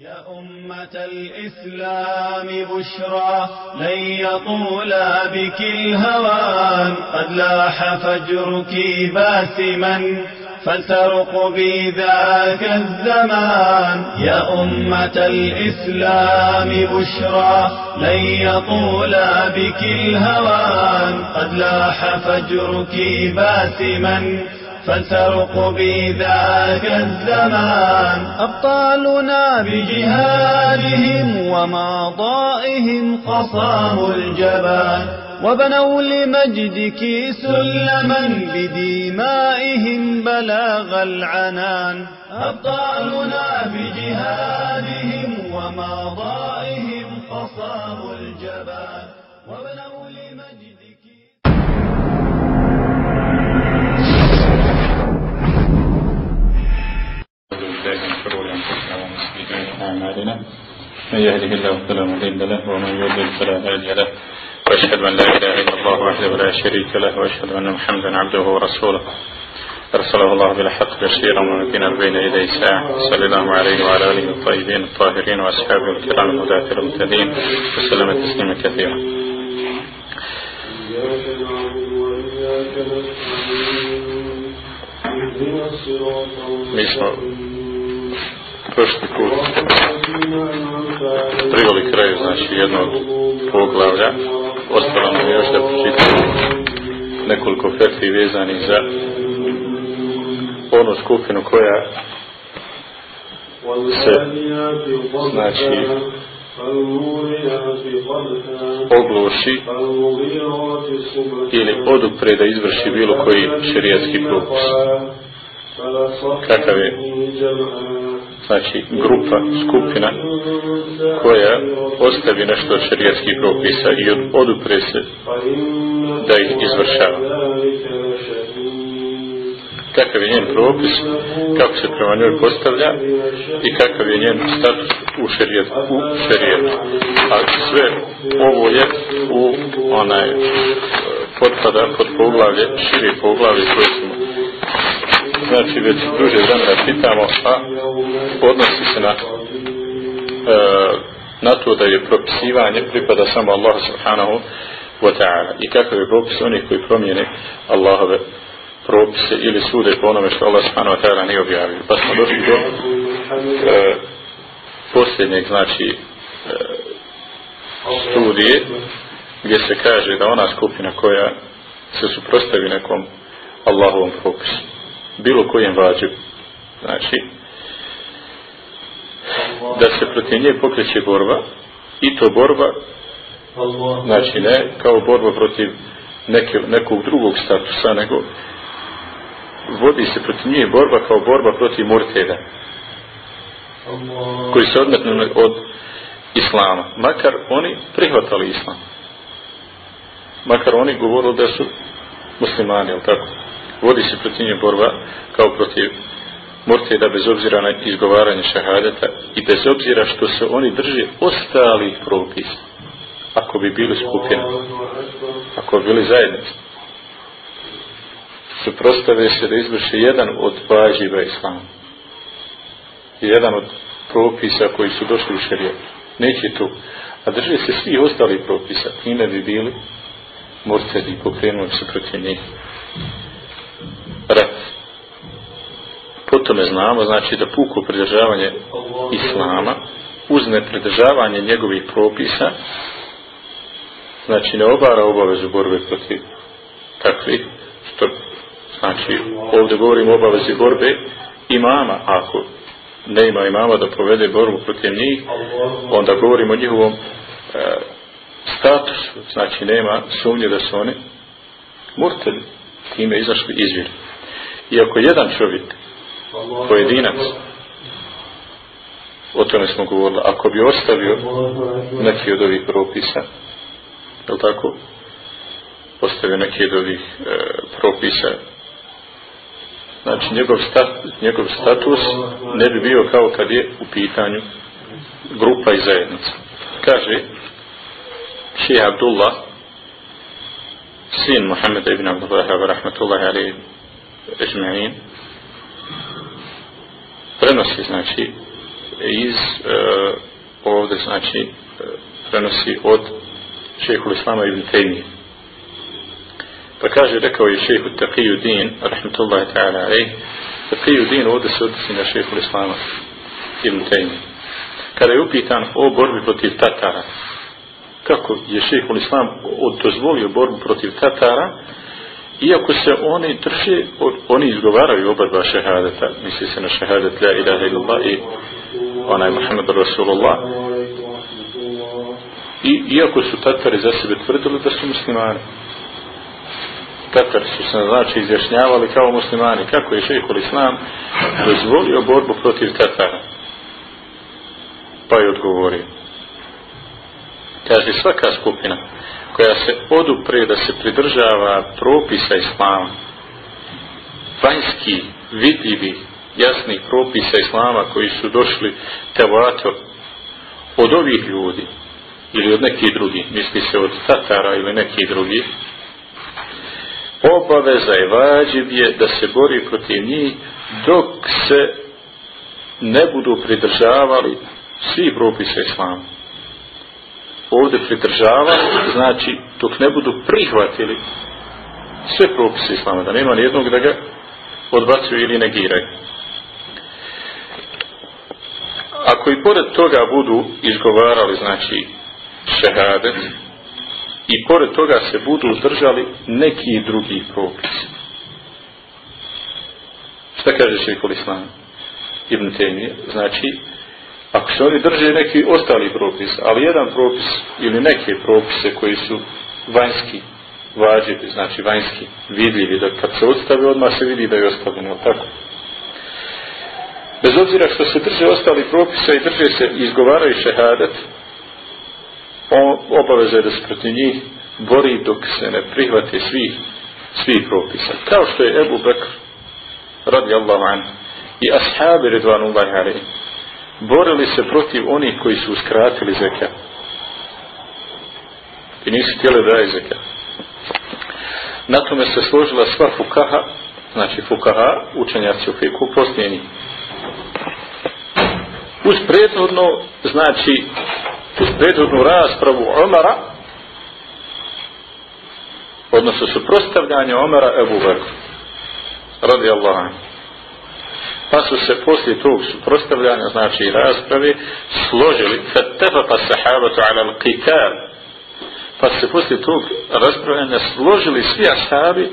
يا أمة الإسلام بشرى لن يطول بك الهوان قد لاح فجرك باسما فلترق بي ذاك الزمان. يا أمة الإسلام بشرى لن يطول بك الهوان قد لاح فجرك باسما. فلترق بي ذاك الزمان. أبطالنا بجهادهم وماضائهم قصاموا الجبان وبنوا لمجدك سلما بدمائهم بلاغ العنان. أبطالنا بجهادهم وماضائهم قصاموا اعمالنا من يهده الله فلا مضل له ومن يضلل فلا هادي له. وأشهد أن لا إله إلا الله وحده لا شريك له وأشهد أن محمدا عبده ورسوله. أرسله الله بالحق بشيرا ونذيرا بين يدي الساعة صلى الله عليه وعلى آله الطيبين الطاهرين وأصحابه الكرام الهداة المهتدين وسلم تسليما كثيرا. إياك prošli put. Privali kraju znači jednog poglavlja. Ostalo nam još da pročitam nekoliko fetvi vezanih za onu skupinu koja se znači ogloši ili odupre da izvrši bilo koji šerijatski propis kakav je? Znači grupa, skupina koja ostavi nešto od šarijetskih propisa i od- odupre se da ih izvršava. kakav je njen propis, kako se prema njoj postavlja i kakav je njen status u šarijetu. U. A sve ovo je u onaj e, potpada pod poglavlje, širi poglavlje koje smo znači već duže vremena pitamo, a odnosi se na e, na to da je propisivanje pripada samo Allahu subhanahu wa ta'ala i kakav je propis onih koji promijene Allahove propise ili sude po onome što Allah subhanahu wa ta'ala nije objavio. Pa smo došli do e, posljednjeg, znači, e, studije gdje se kaže da ona skupina koja se suprostavi nekom Allahovom propisu, bilo kojem vađu, znači, da se protiv nje pokreće borba i to borba znači ne kao borba protiv neke, nekog drugog statusa nego vodi se protiv nje borba kao borba protiv morteda koji se odmetnu od islama. Makar oni prihvatali islam. Makar oni govorili da su muslimani, jel tako? Vodi se protiv nje borba kao protiv morteda bez obzira na izgovaranje šahadeta i bez obzira što se oni drže ostalih propisa ako bi bili skupina ako bi bili zajednici. Suprostave se da izvrše jedan od važiva islama. Jedan od propisa koji su došli u šarijetu neće to a drže se svi ostali propisa. Time bi bili mortedi i pokrenuli se protiv njih rat. Po tome znamo znači da puko pridržavanje islama uz nepridržavanje njegovih propisa znači ne obara obavezu borbe protiv takvi što znači ovdje govorimo o obavezi borbe imama. Ako ne ima imama da povede borbu protiv njih onda govorimo o njihovom e, statusu. Znači nema sumnje da su oni murteli time izašli izvjeri i ako jedan čovjek pojedinac o tome smo govorili ako bi ostavio neki od ovih propisa je tako? Ostavio neki od ovih e, propisa. Znači njegov, stat, njegov status ne bi bio kao kad je u pitanju grupa i zajednica. Kaže šeha Abdullah sin Muhammeda ibn Abdullah wa rahmatullahi alaihi ajma'in prenosi znači iz uh, ovdje znači uh, prenosi od šehhul Islama ibn Taymi. Pa kaže, rekao je šehhu Taqiju Din, rahmatullahi ta'ala, ej, Taqiju Din ovdje se odnosi na šehhul Islama ibn Taymi. Kada je upitan o borbi protiv Tatara, kako je šehhul Islam dozvolio borbu protiv Tatara, iako se oni drže, oni izgovaraju oba dva šehadeta, misli se na šehadet la ilaha illallah i onaj Muhammed Rasulullah, I, iako su Tatari za sebe tvrdili da su muslimani. Tatari su se znači izjašnjavali kao muslimani. Kako je šehhul Islam dozvolio borbu protiv Tatara? Pa je odgovorio. Kaže svaka skupina koja se odupre da se pridržava propisa Islama, vanjski, vidljivi, jasni propisa Islama koji su došli tevator od ovih ljudi, ili od nekih drugih, misli se od Tatara ili nekih drugih, obaveza je vađiv je da se bori protiv njih dok se ne budu pridržavali svi propise islama. Ovdje pridržavali, znači dok ne budu prihvatili sve propise islama, da nema nijednog da ga odbacuju ili negiraju. Ako i pored toga budu izgovarali, znači, šehadet i pored toga se budu držali neki drugi propisi. Šta kaže šeikul Islam? Ibn Temije, znači, ako se oni drže neki ostali propis, ali jedan propis ili neke propise koji su vanjski, vađivi, znači vanjski, vidljivi, da kad se odstave odmah se vidi da je ostavljeno, tako? Bez obzira što se drže ostali propisa i drže se, izgovaraju šehadet, obaveza je da se protiv njih bori dok se ne prihvate svih svih propisa. Kao što je Ebu Bekr radi Allahu i ashabi redvanullahi alaihi borili se protiv onih koji su uskratili zekat. i nisu htjeli da je zekat. Na tome se složila sva fukaha, znači fukaha, učenjaci u fiku, poslije njih. Uz prethodno, znači, uz prethodnu raspravu Omara, odnosno suprostavljanje Omara Ebu Bekru, radi Allah. Pa su se poslije tog suprostavljanja, znači rasprave, složili, fattefa pa sahabatu ala al-qital, pa se poslije tog raspravljanja složili svi ashabi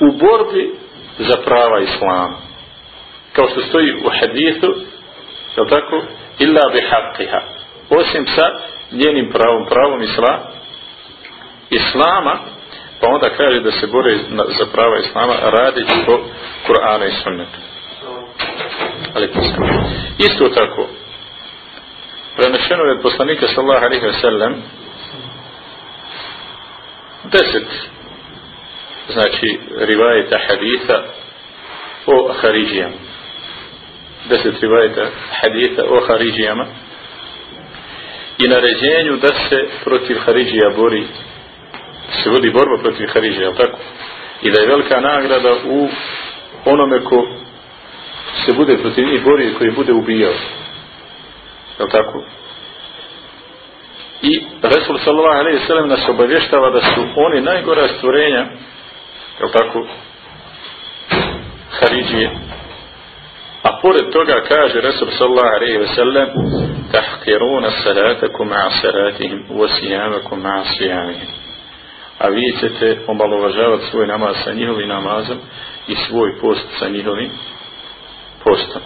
u borbi za prava Islama. Kao što stoji u hadithu, je tako? Illa bi haqqiha osim sa njenim pravom, pravom isla, islama, pa onda kaže da se bore za prava islama radići po Kur'ana i sunnetu. Ali Isto tako, prenešeno je od poslanika sallaha alihi wa deset znači rivajeta haditha o Haridžijama. Deset rivajeta haditha o Haridžijama. I naređenju da se protiv Haridžija bori se vodi borba protiv Haridžija, tako? I da je velika nagrada u onome ko se bude protiv njih borio koji bude ubijao. Je tako? I Resul sallallahu alaihi sallam nas obavještava da su oni najgora stvorenja, je tako? Haridžije. A pored toga kaže Resul sallallahu alaihi sallam tahkiruna salatakum ma'a salatihim wa siyamakum ma'a siyamihim. A vi ćete omalovažavati svoj namaz sa njihovim namazom i svoj post sa njihovim postom.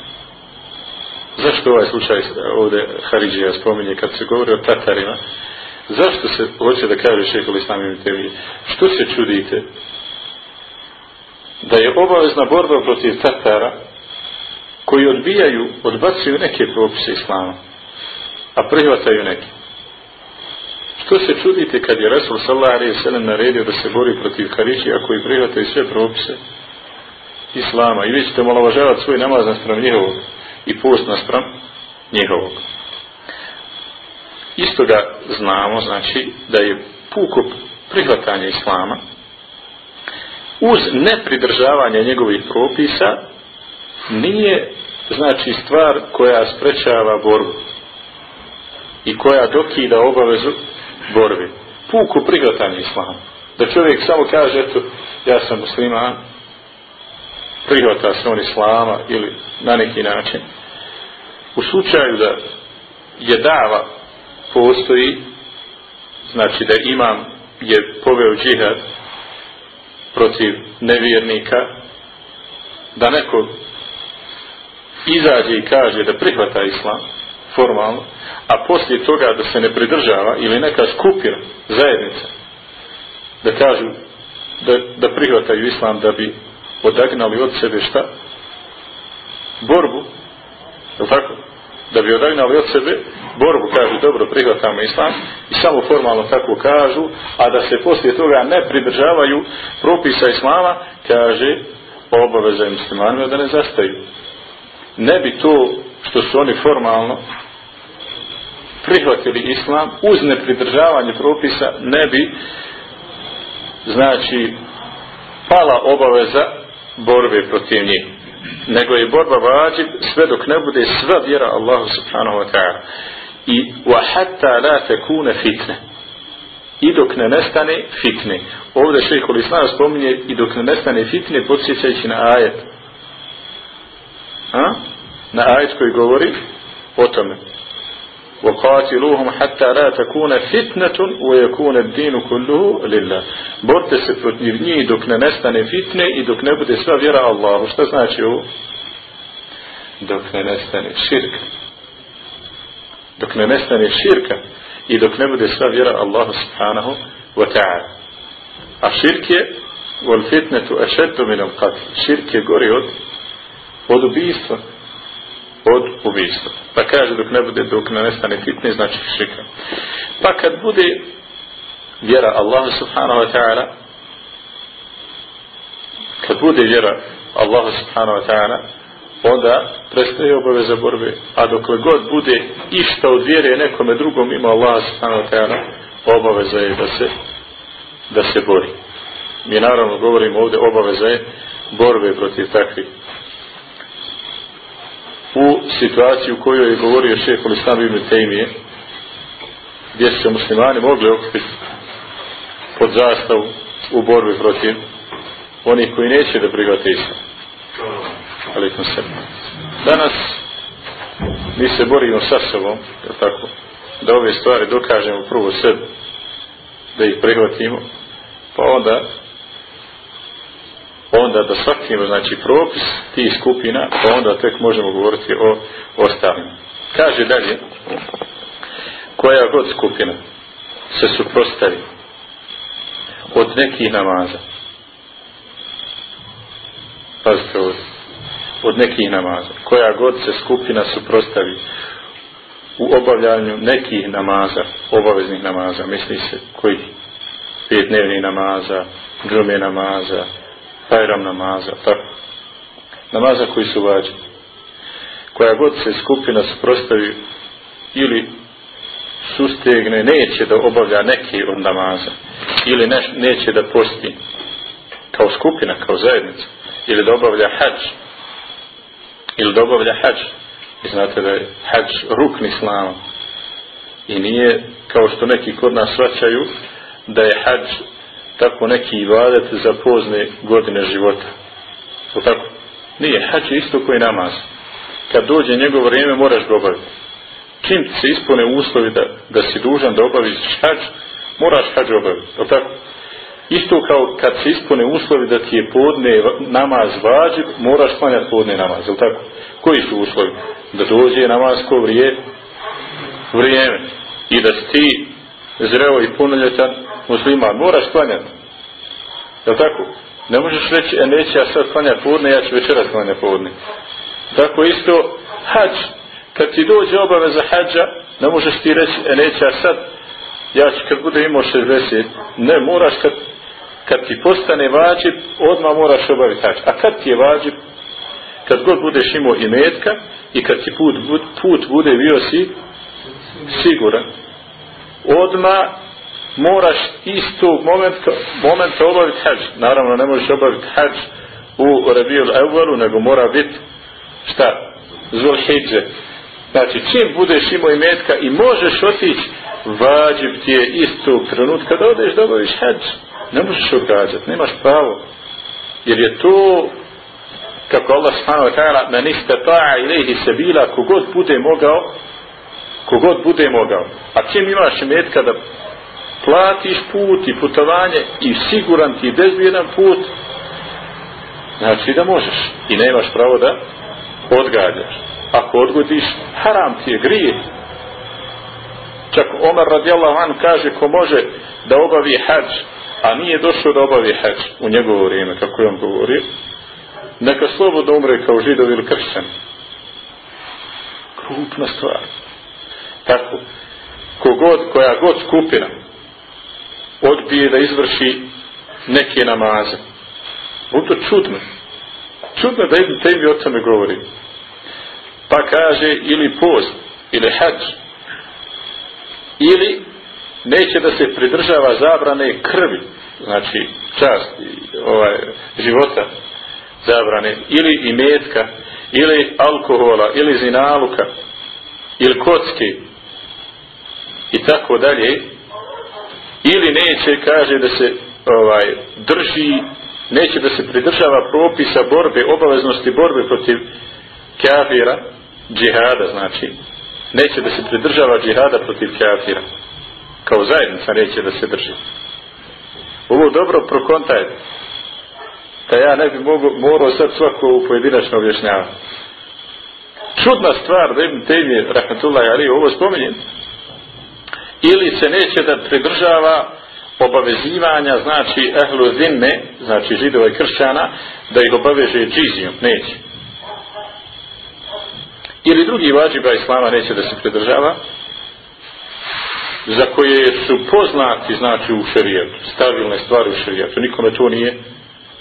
Zašto ovaj slučaj ovdje Haridžija spominje kad se govori o Tatarima? Zašto se hoće da kaže šehol islamim tebi? Što se čudite? Da je obavezna borba protiv Tatara koji odbijaju, odbacuju neke propise islama a prihvataju neke. Što se čudite kad je Rasul sallallahu alejhi ve sellem naredio da se bori protiv Haridžija koji prihvataju sve propise Islama i vi ćete malovažavati svoj namaz naspram njihovog i post naspram njihovog. Isto ga znamo, znači, da je puko prihvatanje Islama uz nepridržavanje njegovih propisa nije znači stvar koja sprečava borbu i koja dokida obavezu borbe. Puku prihvatanje islama. Da čovjek samo kaže, eto, ja sam musliman, prihvata se on islama ili na neki način. U slučaju da je dava postoji, znači da imam je poveo džihad protiv nevjernika, da neko izađe i kaže da prihvata islam formalno, a poslije toga da se ne pridržava ili neka skupina, zajednica, da kažu da, da prihvataju islam da bi odagnali od sebe šta? Borbu, je tako? Da bi odagnali od sebe borbu, kažu, dobro, prihvatamo islam i samo formalno tako kažu, a da se poslije toga ne pridržavaju propisa islama, kaže, obaveza je muslimanima da ne zastaju. Ne bi to što su oni formalno prihvatili islam uz nepridržavanje propisa ne bi znači pala obaveza borbe protiv njih nego je borba vađib sve dok ne bude sva vjera Allahu subhanahu wa ta'ala. I wa hatta la takuna fitne. I dok ne nestane fitne. Ovdje šehol islam spominje i dok ne nestane fitne podsjećajući na ajet. A? na ajet koji govori o tome. وقاتلوهم حتى لا تكون فتنة ويكون الدين كله لله borte se protiv njih dok ne nestane fitne i dok ne bude sva vjera Allahu šta znači ovo dok ne nestane širka dok ne nestane širka i dok ne bude sva vjera Allahu subhanahu wa ta'ala a širk je wal fitnetu ašeddu min al qatl širk je gori od od ubijstva od ubijstva. Pa kaže dok ne bude, dok ne nestane fitne, znači širka. Pa kad bude vjera Allahu subhanahu wa ta'ala, kad bude vjera Allahu subhanahu wa ta'ala, onda prestaje obaveza borbe. A dokle god bude išta od vjere nekome drugom ima Allah subhanahu wa ta'ala, obaveza je da se da se bori. Mi naravno govorimo ovdje obaveza je borbe protiv takvih u situaciji u kojoj je govorio šef Olislam ibn Tejmije, gdje su se muslimani mogli okupiti pod zastavu u borbi protiv onih koji neće da prihvate islam. Alikum se. Danas mi se borimo sa sobom, tako, da ove stvari dokažemo prvo sebi, da ih prihvatimo, pa onda onda da shvatimo znači propis tih skupina, pa onda tek možemo govoriti o ostalim. Kaže dalje, koja god skupina se suprostavi od nekih namaza, pazite ovdje, od nekih namaza, koja god se skupina suprostavi u obavljanju nekih namaza, obaveznih namaza, misli se koji pet dnevnih namaza, džume namaza, Bajram namaza, tako. Namaza koji su vađi. Koja god se skupina suprostavi ili sustegne, neće da obavlja neki od namaza. Ili ne, neće da posti kao skupina, kao zajednica. Ili da obavlja hađ. Ili da obavlja hađ. I znate da je hađ rukn islama. I nije kao što neki kod nas svaćaju da je hađ tako neki ibadet za pozne godine života. O tako? Nije, hač je isto koji namaz. Kad dođe njegovo vrijeme, moraš ga obaviti. Čim ti se ispune uslovi da, da si dužan da obaviš hač, moraš hač obaviti. O tako? Isto kao kad se ispune uslovi da ti je podne namaz vađiv, moraš klanjati podne namaz. O tako? Koji su uslovi? Da dođe namazko vrije, vrijeme. I da si ti zreo i punoljetan musliman, moraš klanjati. Je tako? Ne možeš reći, e neće ja sad klanjati podne, ja ću večeras klanjati podne. Tako isto, hađ, kad ti dođe obaveza hađa, ne možeš ti reći, e neće ja sad, ja ću kad bude imao 60, ne, moraš kad, kad ti postane vađib, odmah moraš obaviti hađ. A kad ti je vađib, kad god budeš imao i metka, i kad ti put, put bude bio si, siguran, odmah moraš istog momenta, momenta obaviti hađ. Naravno, ne možeš obaviti hađ u Rabiul Evvalu, nego mora biti šta? Zulhidže. Znači, čim budeš imao imetka i možeš otići, vađib ti je istog trenutka da odeš da obaviš hađ. Ne možeš odgađati, nemaš pravo. Jer je to, kako Allah subhanahu wa ta'ala, na istata'a ilayhi ilaihi sebila, kogod bude mogao, kogod bude mogao. A čim imaš imetka da platiš put i putovanje i siguran ti bezbjedan put, znači da možeš i nemaš pravo da odgađaš. Ako odgodiš, haram ti je, grije. Čak Omar radijallahu an kaže ko može da obavi hađ, a nije došao da obavi hađ u njegovo vrijeme, kako je on govorio, neka slobodno umre kao židov ili kršćan. Krupna stvar. Tako, kogod, koja god skupina odbije da izvrši neke namaze. Ovo to čudno. Čudno da jedno temi o tome govori. Pa kaže ili post, ili hač, ili neće da se pridržava zabrane krvi, znači čast ovaj, života zabrane, ili imetka, ili alkohola, ili zinaluka, ili kocki i tako dalje, ili neće, kaže da se ovaj drži, neće da se pridržava propisa borbe, obaveznosti borbe protiv kafira, džihada znači, neće da se pridržava džihada protiv kafira. Kao zajednica neće da se drži. Ovo dobro prokontajte. Da ja ne bi mogu, morao sad svako u pojedinačno objašnjavati. Čudna stvar, da im temi, rahmatullahi ali, ovo spominjem, ili se neće da pridržava obavezivanja, znači ehlu zimme znači židova i kršćana, da ih obaveže džizijom, neće. Ili drugi vađiba islama neće da se pridržava, za koje su poznati, znači u šerijetu, stabilne stvari u šerijetu, nikome to nije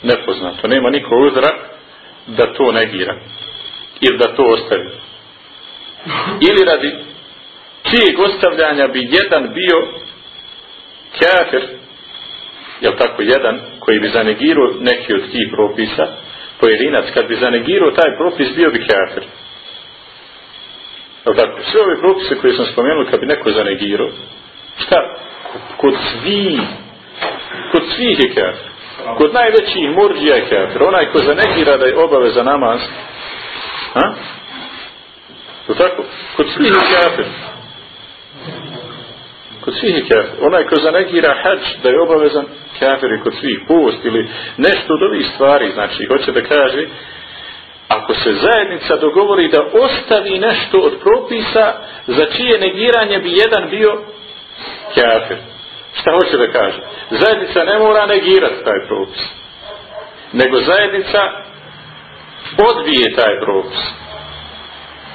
nepoznato. Nema niko uzra da to negira ili da to ostavi. Ili radi čijeg ostavljanja bi jedan bio kafir, jel tako jedan, koji bi zanegirao neki od tih propisa, pojedinac, kad bi zanegirao taj propis, bio bi kafir. Jel tako? Sve ove propise koje sam spomenuo, kad bi neko zanegirao, šta? Kod svih, kod svih je kafir. Kod najvećih murđija je kafir. Onaj ko zanegira da je obaveza namaz, ha? Jel tako? Kod svih je kafir kod svih je kafir. Onaj ko zanegira hađ da je obavezan kafir je kod svih post ili nešto od ovih stvari, znači hoće da kaže ako se zajednica dogovori da ostavi nešto od propisa za čije negiranje bi jedan bio kafir. Šta hoće da kaže? Zajednica ne mora negirati taj propis. Nego zajednica odbije taj propis.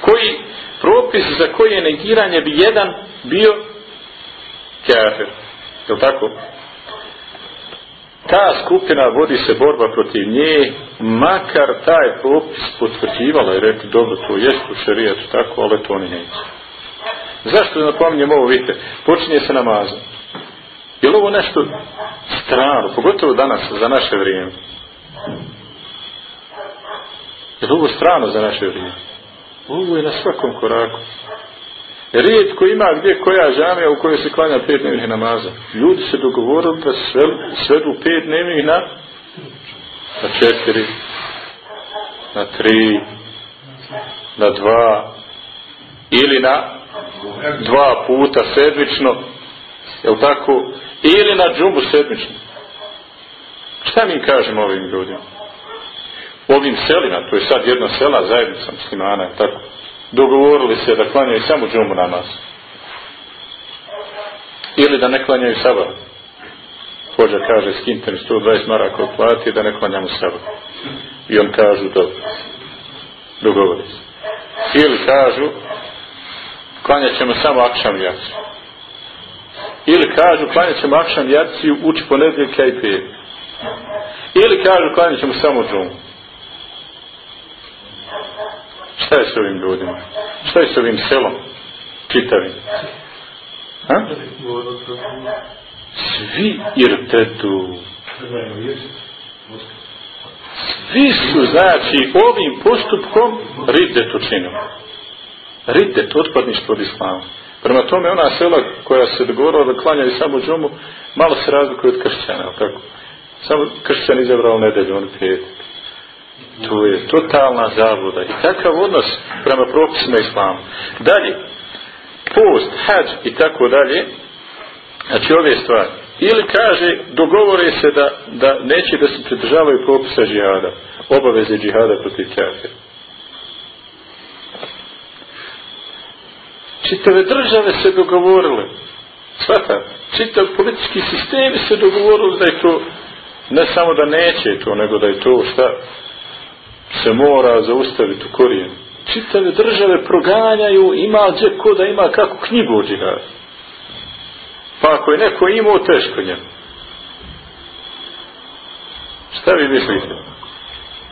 Koji propis za koje negiranje bi jedan bio kafir. Je tako? Ta skupina vodi se borba protiv nje, makar taj propis potvrđivala i rekli, dobro, to jest u šarijetu tako, ali to oni neće. Zašto da napominjem ovo, vidite, počinje se namazom. Je li ovo nešto strano, pogotovo danas, za naše vrijeme? Je li ovo strano za naše vrijeme? Ovo je na svakom koraku. Rijetko ima gdje koja žamija u kojoj se klanja pet dnevnih namaza. Ljudi se dogovorili da svedu pet dnevnih na na četiri, na tri, na dva, ili na dva puta sedmično, je tako? Ili na džumbu sedmično. Šta mi kažemo ovim ljudima? Ovim selima, to je sad jedna sela zajednica muslimana, tako? Dogovorili se da klanjaju samo džumu namaz. Ili da ne klanjaju sabah. Hođa kaže, skinte mi 120 maraka od plati da ne klanjamo sabah. I on kažu, dobro. Dogovori se. Ili kažu, klanjat ćemo samo akšam jaciju. Ili kažu, klanjat ćemo akšam jaciju, uči ponedjeljka i pet. Ili kažu, klanjat ćemo samo džumu. Šta je s ovim ljudima? Šta je s ovim selom? Čitavim. Ha? Svi irtetu. svi su, znači, ovim postupkom riddet učinili. Riddet, otpadništvo od islama. Prema tome, ona sela koja se dogovorila da klanjaju samo džumu, malo se razlikuje od kršćana, tako? Samo kršćan izabrao nedelju, on pet. To je totalna zabluda. I takav odnos prema propisima islama. Dalje, post, hađ i tako dalje, znači ove stvari. Ili kaže, dogovore se da, da neće da se pridržavaju propisa džihada, obaveze džihada protiv kafira. Čitave države se dogovorile, svata, čitav politički sistemi se dogovorili da je to, ne samo da neće to, nego da je to šta se mora zaustaviti u korijenu. Čitave države proganjaju, ima gdje ko da ima kakvu knjigu o džihadu. Pa ako je neko imao, teško njemu. Šta vi mislite?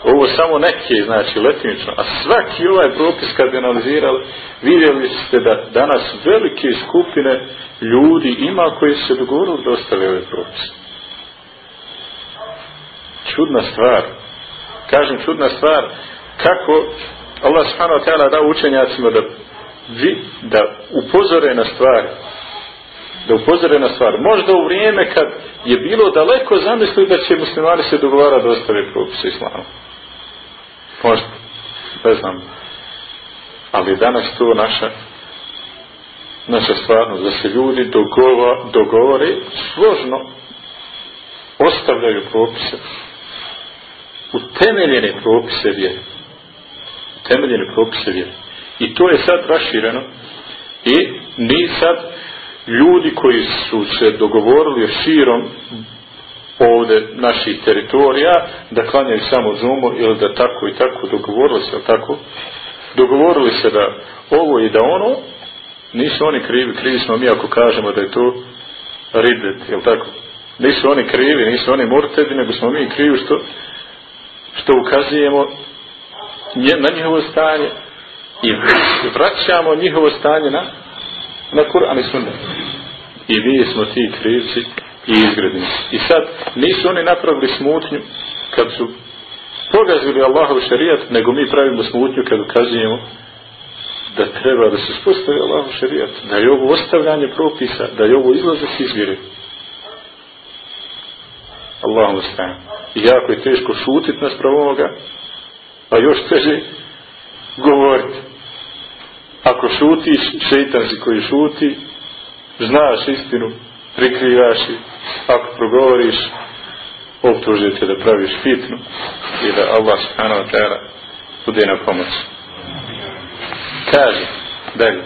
Ovo samo neke, znači, letimično. A svaki ovaj propis kad bi analizirali, vidjeli ste da danas velike skupine ljudi ima koji se dogovorili da ostave ovaj propis. Čudna stvar. Kažem, čudna stvar. Kako Allah subhanahu wa ta'ala da učenjacima da vi, da upozore na stvari da upozore na stvar. Možda u vrijeme kad je bilo daleko zamisli da će muslimani se dogovarati da ostave propise islama. Možda. Ne znam. Ali danas to naša naša stvarnost, da se ljudi dogova, dogovore složno ostavljaju propise utemeljene propise vjere. Utemeljene propise vjere. I to je sad rašireno. I ni sad ljudi koji su se dogovorili širom ovde naših teritorija da klanjaju samo zumu ili da tako i tako dogovorili se tako? Dogovorili se da ovo i da ono nisu oni krivi krivi smo mi ako kažemo da je to ridet jel tako? Nisu oni krivi nisu oni mortedi nego smo mi krivi što što ukazujemo na njihovo stanje i vraćamo njihovo stanje na na Kur'an i Sunnet. I mi smo ti krivci i izgrednici. I sad nisu oni napravili smutnju kad su pogazili Allahov šarijat, nego mi pravimo smutnju kad ukazujemo da treba da se spostavi Allahov šarijat, da je ovo ostavljanje propisa, da je ovo izlazak iz vjere. Allahom ostavljamo. I jako je teško šutit nas pravoga, a još teže govoriti ako šutiš, šeitan si koji šuti, znaš istinu, prikrivaš i ako progovoriš, optužite da praviš fitnu i da Allah subhanahu wa ta'ala bude na pomoć. Kaže, dalje,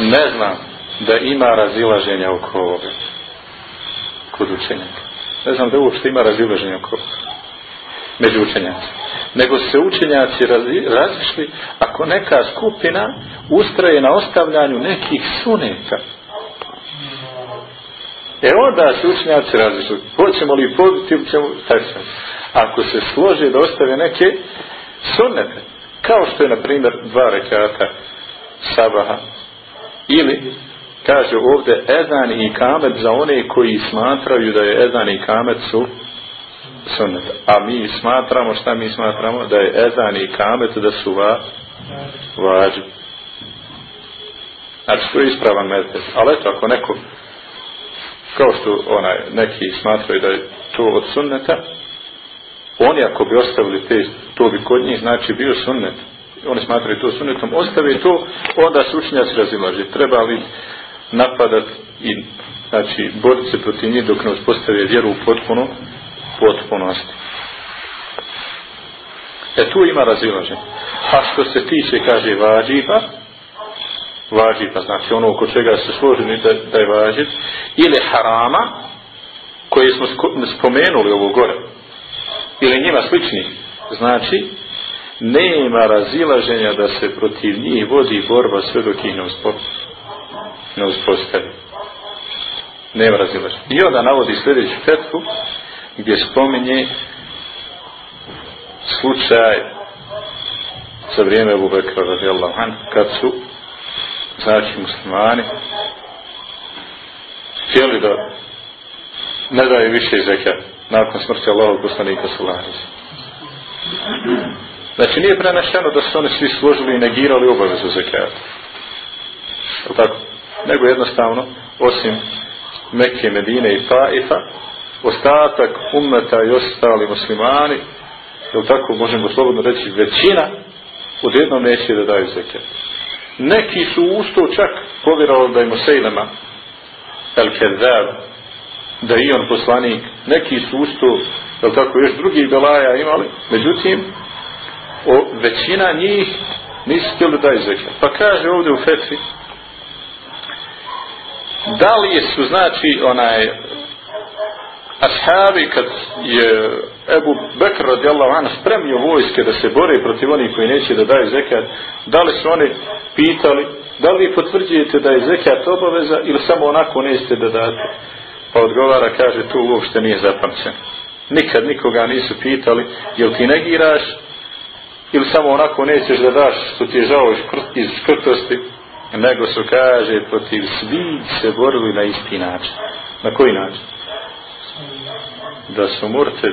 ne znam da ima razilaženja oko ovoga kod učenjaka. Ne znam da uopšte ima razilaženje oko među učenjaci. nego se učenjaci razišli ako neka skupina ustraje na ostavljanju nekih suneta. E onda se učenjaci razišli. Hoćemo li pobiti ili ćemo sam. Ako se složi da ostave neke sunete, kao što je na primjer dva rekata sabaha ili kaže ovdje ezan i kamet za one koji smatraju da je ezan i kamet su sunnet. A mi smatramo, šta mi smatramo? Da je ezan i kamet da su va, vađi. Znači, to je ispravan medved. Ali eto, ako neko, kao što onaj, neki smatraju da je to od sunneta, oni ako bi ostavili te, to bi kod njih znači bio sunnet. Oni smatraju to sunnetom. Ostave to, onda se učenjaci razilaže. Treba li napadat i znači, boriti se protiv njih dok ne uspostave vjeru u potpuno potpunosti. E tu ima razilaženje. A što se tiče, kaže, vađiba, vađiba, znači ono oko čega se složeni da, da je vađib, ili harama, koje smo spomenuli ovo gore, ili njima slični, znači, nema razilaženja da se protiv njih vodi borba sve dok ih ne ne uspostavi. Nema razilaženja. I onda navodi sljedeću petku, gdje spominje slučaj za vrijeme Abu Bekra radijallahu an kad su znači muslimani htjeli da ne daju više zekat nakon smrti Allahog poslanika Sulariza. Znači nije prenešeno da su oni svi složili i negirali obavezu zekijata. Je tako? Nego jednostavno, osim Mekke, Medine i Taifa, ostatak ummeta i ostali muslimani, jel tako možemo slobodno reći, većina odjednom neće da daju zekijat. Neki su usto čak povjerovali da je Musejlema El Kezab, da je on poslanik, neki su usto, jel tako, još drugih belaja imali, međutim, o, većina njih nisu htjeli da daju zekijat. Pa kaže ovdje u Fetri, da li su znači onaj ashabi kad je Ebu Bekr radijallahu anhu spremio vojske da se bore protiv onih koji neće da daju zekat, da li su oni pitali, da li potvrđujete da je zekat obaveza ili samo onako nećete da date? Pa odgovara, kaže, tu uopšte nije zapamćen. Nikad nikoga nisu pitali, jel ti negiraš ili samo onako nećeš da daš što ti je žao iz škrtosti, nego su, kaže, protiv svih se borili na isti način. Na koji način? Da su murte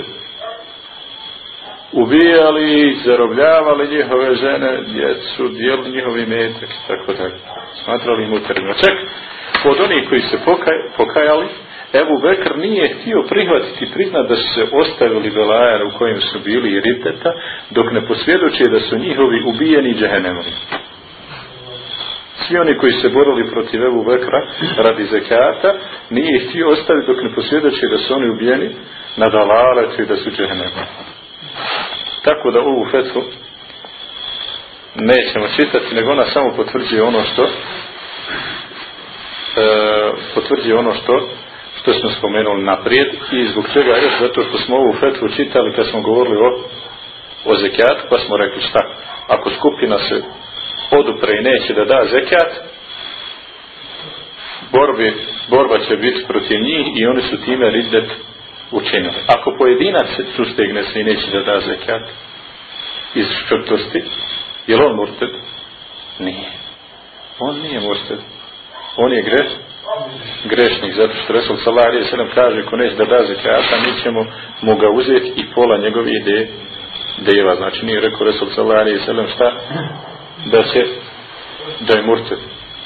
ubijali, zarobljavali njihove žene, djecu, dijeli njihovi metak, tako da smatrali muterima. Čak, od onih koji se pokaj, pokajali, Ebu Bekr nije htio prihvatiti priznat da su se ostavili velajar u kojim su bili i riteta, dok ne posvjedoče da su njihovi ubijeni džehennemani svi oni koji se borili protiv Ebu Bekra radi zekata, nije htio ostaviti dok ne posvjedoče da su oni ubijeni na dalaletu i da su džehnema. Tako da ovu fetvu nećemo čitati, nego ona samo potvrđuje ono što e, potvrđuje ono što što smo spomenuli naprijed. I zbog čega još zato što smo ovu fetvu čitali kad smo govorili o, o zekijatu pa smo rekli šta? Ako skupina se odupre i neće da da zekat, borbe, borba će biti protiv njih i oni su time ridet učinili. Ako pojedinac sustegne se i neće da da zekat iz škrtosti, je li on murted? Nije. On nije murted. On je greš, grešnik, zato što Resul Salari se Selem kaže, ko neće da da zekata, mi ćemo mu ga uzeti i pola njegove ideje deva. Znači nije rekao Resul Salari se Selem šta? Da će da je murtad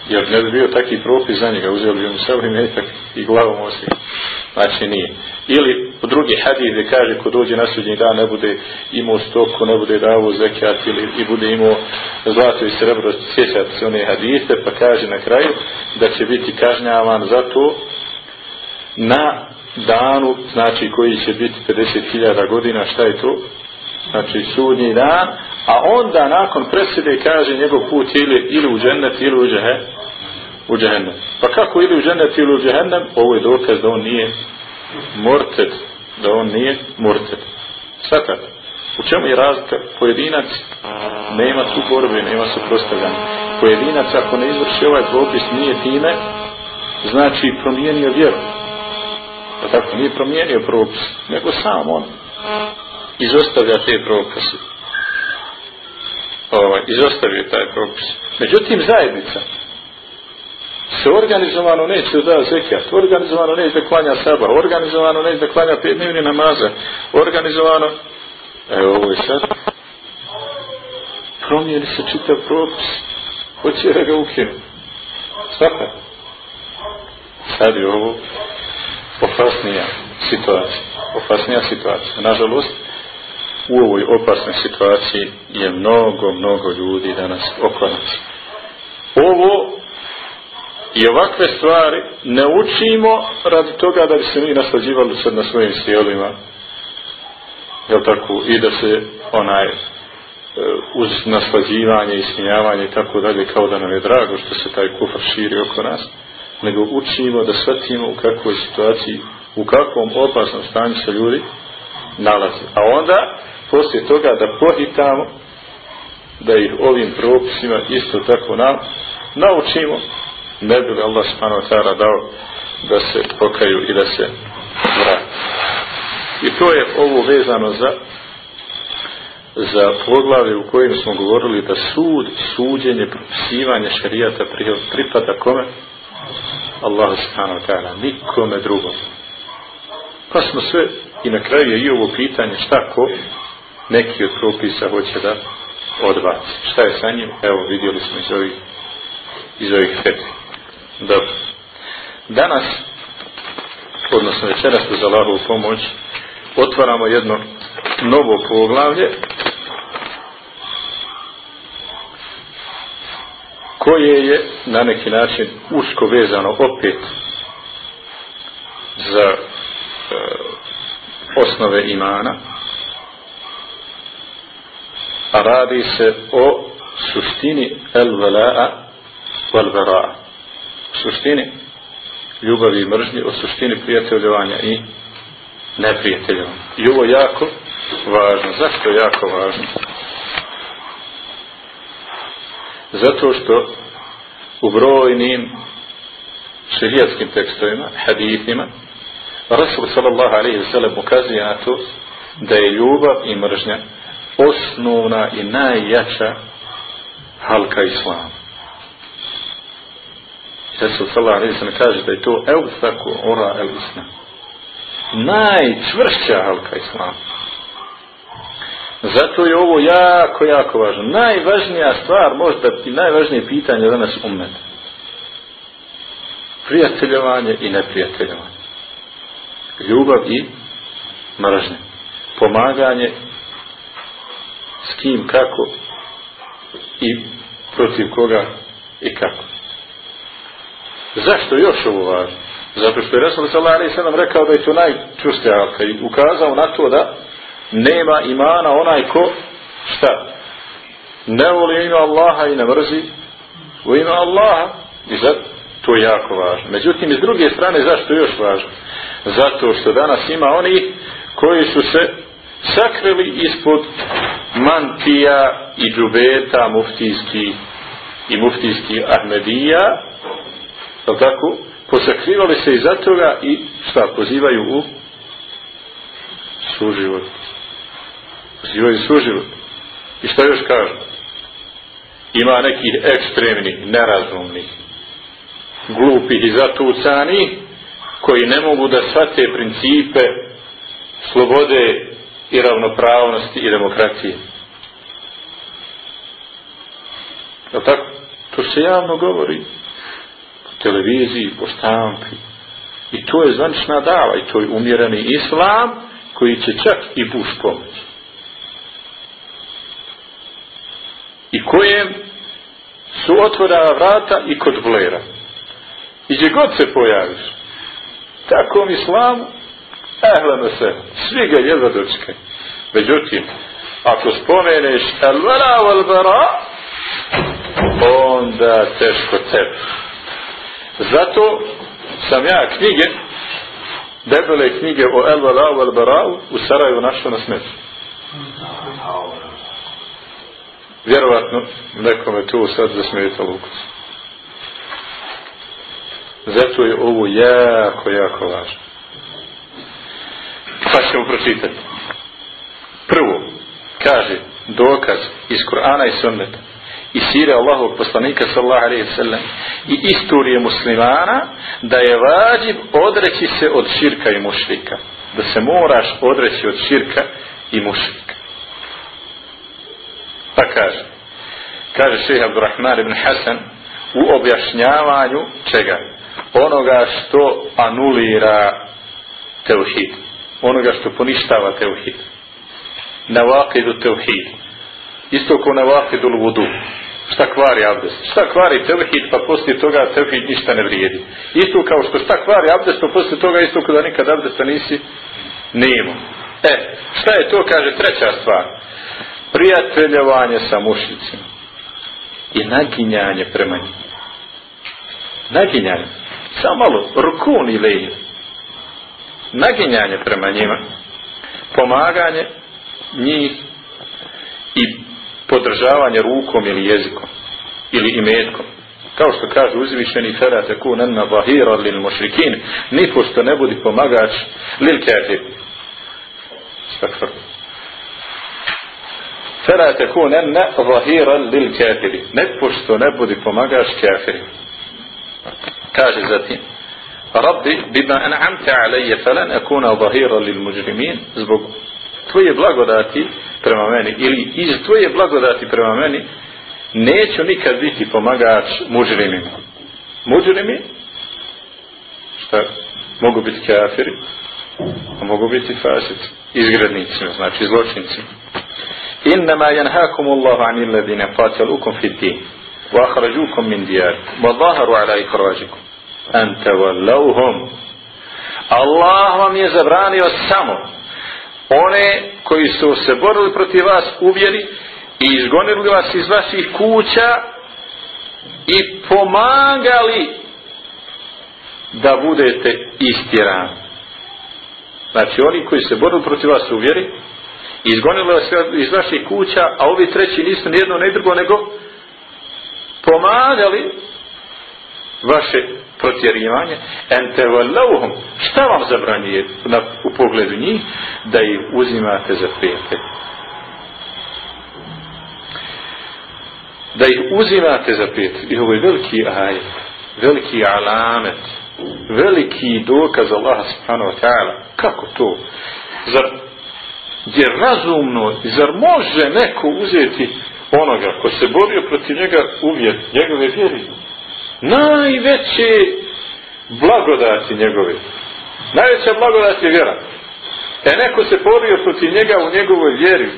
jer ne bi bio taki propis za njega uzeli bi mu sebi metak i glavom osim znači nije. Ili u drugi hadid gdje kaže ko dođe na sudnji dan ne bude imao stoku ne bude davo zekat ili i bude imao zlato i srebro. Sjećati se one hadiste pa kaže na kraju da će biti kažnjavan za to na danu znači koji će biti 50.000 godina. Šta je to? Znači sudnji dan a onda nakon presude kaže njegov put ili, ili u džennet ili u džehe u džehennem. Pa kako ili u džennet ili u džehennem ovo je dokaz da on nije morted da on nije morted svakat u čemu je razlika? Pojedinac nema tu borbe nema suprostavljanja. pojedinac ako ne izvrši ovaj propis nije time znači promijenio vjeru. Pa tako nije promijenio propis nego sam on izostavlja te propise ovaj, izostavio taj propis. Međutim, zajednica se organizovano neće da zekijat, organizovano neće da klanja saba, organizovano neće da klanja pet dnevni namaze, organizovano, evo ovo je sad, promijeni se čitav propis, hoće da ga ukinu. Svaka. Sad je ovo opasnija situacija. Opasnija situacija. Nažalost, u ovoj opasnoj situaciji je mnogo, mnogo ljudi danas oko nas. Ovo i ovakve stvari ne učimo radi toga da bi se mi naslađivali sad na svojim sjelima. Jel tako? I da se onaj e, uz naslađivanje i smijavanje i tako dalje kao da nam je drago što se taj kufar širi oko nas nego učimo da shvatimo u kakvoj situaciji u kakvom opasnom stanju se ljudi nalazi. A onda poslije toga da pohitamo da ih ovim propisima isto tako nam naučimo ne bi li Allah subhanahu wa ta'ala dao da se pokaju i da se vrati. I to je ovo vezano za za poglavlje u kojem smo govorili da sud, suđenje, propisivanje šarijata pripada kome? Allah subhanahu wa ta'ala, nikome drugom. Pa smo sve I na kraju je i ovo pitanje šta ko neki od propisa hoće da odbaci. Šta je sa njim? Evo vidjeli smo iz ovih iz ovih fetvi. Dobro. Danas, odnosno večeras uz Allahovu pomoć, otvaramo jedno novo poglavlje koje je na neki način usko vezano opet za e, osnove imana a radi se o suštini el velaa wal vera'a suštini ljubavi i mržnje o suštini prijateljovanja i neprijateljovanja. I ovo jako važno. Zašto je jako važno? Zato što u brojnim širijatskim tekstovima, hadithima, Rasul sallallahu alaihi wa sallam ukazuje na to da je ljubav i mržnja osnovna i najjača halka islama. Rasul sallallahu alaihi sallam kaže da je to evstaku ora el islam. Najčvršća halka islama. Zato je ovo jako, jako važno. Najvažnija stvar, možda i najvažnije pitanje danas umet. Prijateljovanje i neprijateljovanje. Ljubav i mržnje. Pomaganje s kim, kako i protiv koga i kako. Zašto još ovo važno? Zato što je Resul sallallahu alejhi ve sellem rekao da je to najčvrstija i ukazao na to da nema imana onaj ko šta ne voli ime Allaha i ne mrzi u ime Allaha i zato to je jako važno međutim iz druge strane zašto je još važno zato što danas ima oni koji su se sakrili ispod mantija i džubeta muftijski i muftijski Ahmedija je tako posakrivali se iza toga i šta pozivaju u suživot pozivaju suživot. I šta još kažu? Ima nekih ekstremnih, nerazumnih, glupih i zatucani koji ne mogu da shvate principe slobode i ravnopravnosti i demokracije. Je tako? To se javno govori po televiziji, po štampi. I to je zvanična dava i to je umjereni islam koji će čak i Bush pomoći. i kojem su otvorena vrata i kod Blera. I gdje god se pojaviš, takvom islamu, ehlano se, svi ga jedva dočekaj. Međutim, ako spomeneš el-vara wal-bara, onda teško tebe. Zato sam ja knjige, debele knjige o el-vara wal-bara u Sarajevu našao na smetu vjerovatno nekome tu sad zasmetalo ukus. Zato je ovo jako, jako važno. Pa ćemo pročitati. Prvo, kaže dokaz iz Kur'ana i Sunneta i sire Allahovog poslanika sallallahu alaihi sallam i istorije muslimana da je vađib odreći se od širka i mušrika. Da se moraš odreći od širka i mušrika. Pa kaže, kaže šeha Abdurrahman ibn Hasan u objašnjavanju čega? Onoga što anulira teuhid. Onoga što poništava teuhid. Navakidu teuhid. Isto ko navakidu vudu. Šta kvari abdest? Šta kvari teuhid pa poslije toga teuhid ništa ne vrijedi. Isto kao što šta kvari abdest pa poslije toga isto kao da nikad abdesta nisi nemo. E, šta je to kaže treća stvar? prijateljevanje sa mušnicima i naginjanje prema njima. Naginjanje. Samo malo, rukun i lejn. Naginjanje prema njima, pomaganje njih i podržavanje rukom ili jezikom ili imetkom. Kao što kaže uzvišeni ferate ku nenna vahira lil mušrikin, nipošto ne budi pomagač lil kafir. Stakfar. Fela tekunen ne zahiran lil kafiri. Ne ne budi pomagač kafiri. Kaže zatim. Rabbi, bima an'amta alayya falan akuna zahira lil mujrimin, zbog tvoje blagodati prema meni, ili iz tvoje blagodati prema meni, neću nikad biti pomagač muđrimima. Muđrimi, šta, mogu biti kafiri, a mogu biti fasici, izgrednicima, znači zločinci. Innama yanhaakum Allahu 'anil ladina qataluukum fid din wa akhrajuukum min diyarikum wa dhaharu 'ala ikhrajikum an tawallawhum Allah vam je zabranio samo one koji su se borili protiv vas uvjeri i izgonili vas iz vaših kuća i pomagali da budete istirani. Znači oni koji se borili protiv vas uvjeri izgonili vas iz vaših kuća, a ovi treći nisu nijedno ne drugo nego pomagali vaše protjerivanje ente valauhum. Šta vam zabranjuje na, u pogledu njih? Da ih uzimate za prijatelje. Da ih uzimate za prijatelje. I ovo je veliki ajet veliki alamet veliki dokaz Allaha subhanahu wa ta'ala. Kako to? Zar je razumno zar može neko uzeti onoga ko se borio protiv njega uvjet njegove vjeri najveće blagodati njegove. Najveća blagodat je vjera. E neko se porio protiv njega u njegovoj vjeri,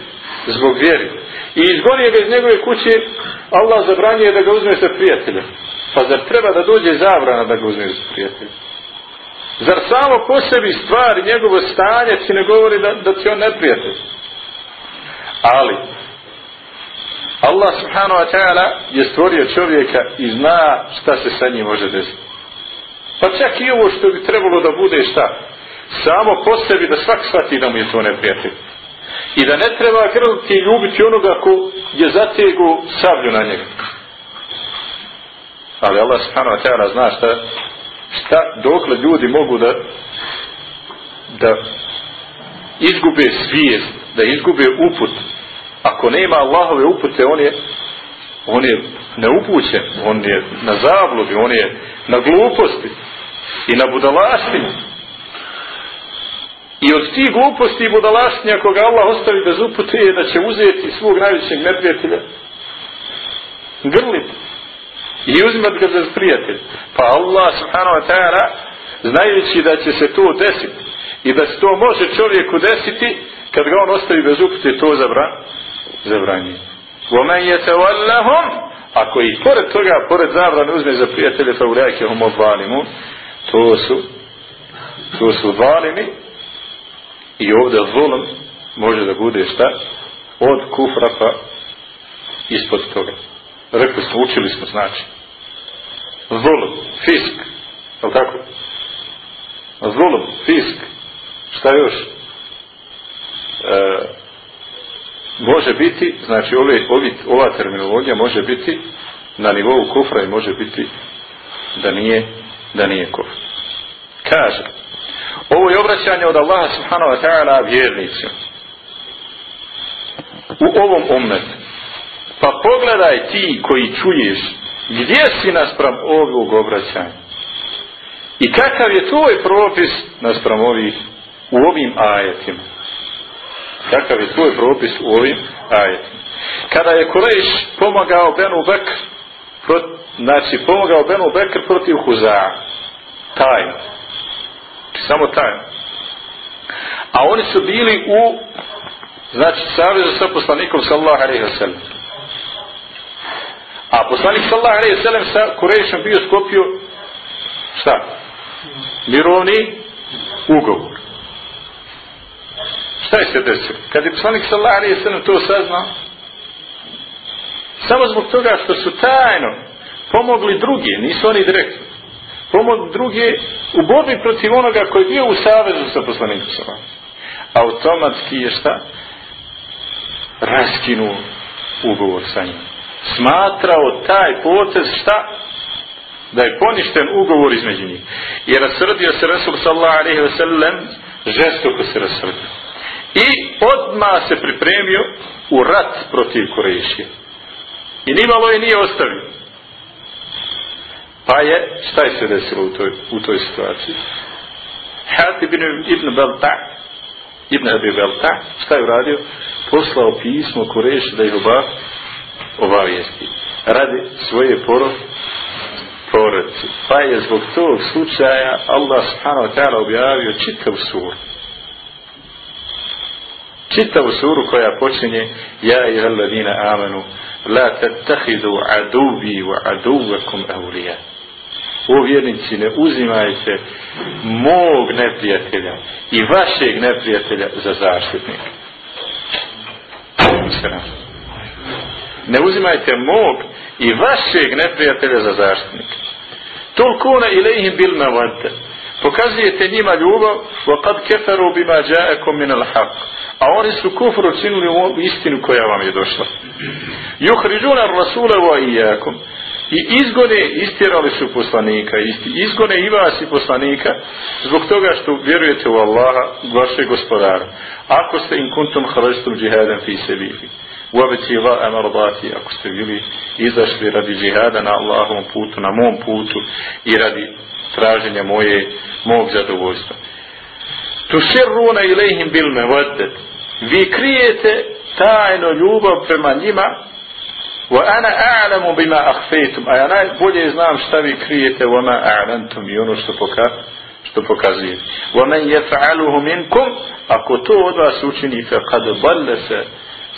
zbog vjeri. I izgonio ga iz njegove kuće, Allah zabranjuje da ga uzme sa prijateljem. Pa zar treba da dođe zabrana da ga uzme sa prijateljem? Zar samo po sebi stvari njegovo stanje ti ne govori da, da ti on neprijatelj? Ali, Allah subhanahu wa ta'ala je stvorio čovjeka i zna šta se sa njim može desiti. Pa čak i ovo što bi trebalo da bude šta? Samo po sebi da svak shvati da mu je to neprijatelj. I da ne treba grliti i ljubiti onoga ko je zategu sablju na njega. Ali Allah subhanahu wa ta'ala zna šta, šta dokle ljudi mogu da da izgube svijest, da izgube uput, ako nema Allahove upute, on je on je neupućen, on je na zabludi, on je na gluposti i na budalaštini. I od tih gluposti i budalaštini, ako ga Allah ostavi bez upute, je da će uzeti svog najvećeg neprijatelja, grlit i uzimati ga za prijatelj. Pa Allah subhanahu wa ta'ala, znajući da će se to desiti i da se to može čovjeku desiti, kad ga on ostavi bez upute, to zabra, zabranjeni. Vomen je te vallahum, ako i pored toga, pored zabrane uzme za prijatelje, fa ulajke hum obvalimu, to su, to su valimi, i ovdje zulom može da bude šta? Od kufra pa ispod toga. Rekli smo, učili smo znači. Zulom, fisk, je li tako? Zulom, fisk, šta još? E, može biti, znači ove, ovi, ova terminologija može biti na nivou kufra i može biti da nije, da nije kufra. Kaže, ovo je obraćanje od Allaha subhanahu wa ta'ala vjernicima. U ovom umetu. Pa pogledaj ti koji čuješ gdje si naspram ovog obraćanja. I kakav je tvoj propis naspram ovih u ovim ajetima kakav je tvoj propis u ovim ajetima. Kada je Kurejš pomagao Benu Bekr, prot, znači pomagao Benu Bekr protiv Huza, tajno. Samo tajno. A oni su bili u, znači, savjezu sa poslanikom sallahu alaihi wasallam. A poslanik sallahu alaihi wasallam sa Kurejšom bio skopio, šta? Mirovni ugovor. Šta je se desilo? Kad je poslanik sallallahu alaihi sallam to saznao, samo zbog toga što su tajno pomogli drugi, nisu oni direktno, pomogli drugi u borbi protiv onoga koji je bio u savezu sa poslanikom sallallahu automatski je šta? Raskinuo ugovor sa njim. Smatrao taj potez šta? Da je poništen ugovor između njih. I rasrdio se Rasul sallallahu alaihi wa sallam, žestoko se rasrdio. I odma se pripremio u rat protiv Kurešije. I nimalo je nije ostavio. Pa je, šta je se desilo u toj, u toj situaciji? Hatib ibn, ibn Belta, ibn Abi Belta, šta je uradio? Poslao pismo Kureši da ih oba obavijesti. Radi svoje poro, porodice. Pa je zbog tog slučaja Allah subhanahu wa ta'ala objavio čitav suru Čitavu suru koja počinje Ja i alladina amanu La tattahidu adubi wa aduvakum avlija. O vjernici, ne uzimajte mog neprijatelja i vašeg neprijatelja za zaštitnika. Ne uzimajte mog i vašeg neprijatelja za zaštitnika. Tulkuna ilihim bil mavadda. Pokazujete njima ljubav wa kad keferu bima ja'akum min al-haq. A oni su kufru činili u istinu koja vam je došla. Juhriđuna rasula wa iyakum. I izgone, istjerali su poslanika, isti, izgone i vas i poslanika, zbog toga što vjerujete u Allaha, vašeg gospodara. Ako ste in kuntum kharajtum džihadem fi sebihi, u abeci va ako ste bili izašli radi džihada na Allahovom putu, na mom putu i radi traženja moje, mog zadovoljstva. Tuširruna ilihim bil mevadet. Vi krijete tajno ljubav prema njima, wa ana a'lamu bima akhfaytum. A ja najbolje znam šta vi krijete wa ma a'lantum. I ono što poka što pokazuje. Wa man yaf'aluhu minkum. Ako to od vas učini fa qad se sa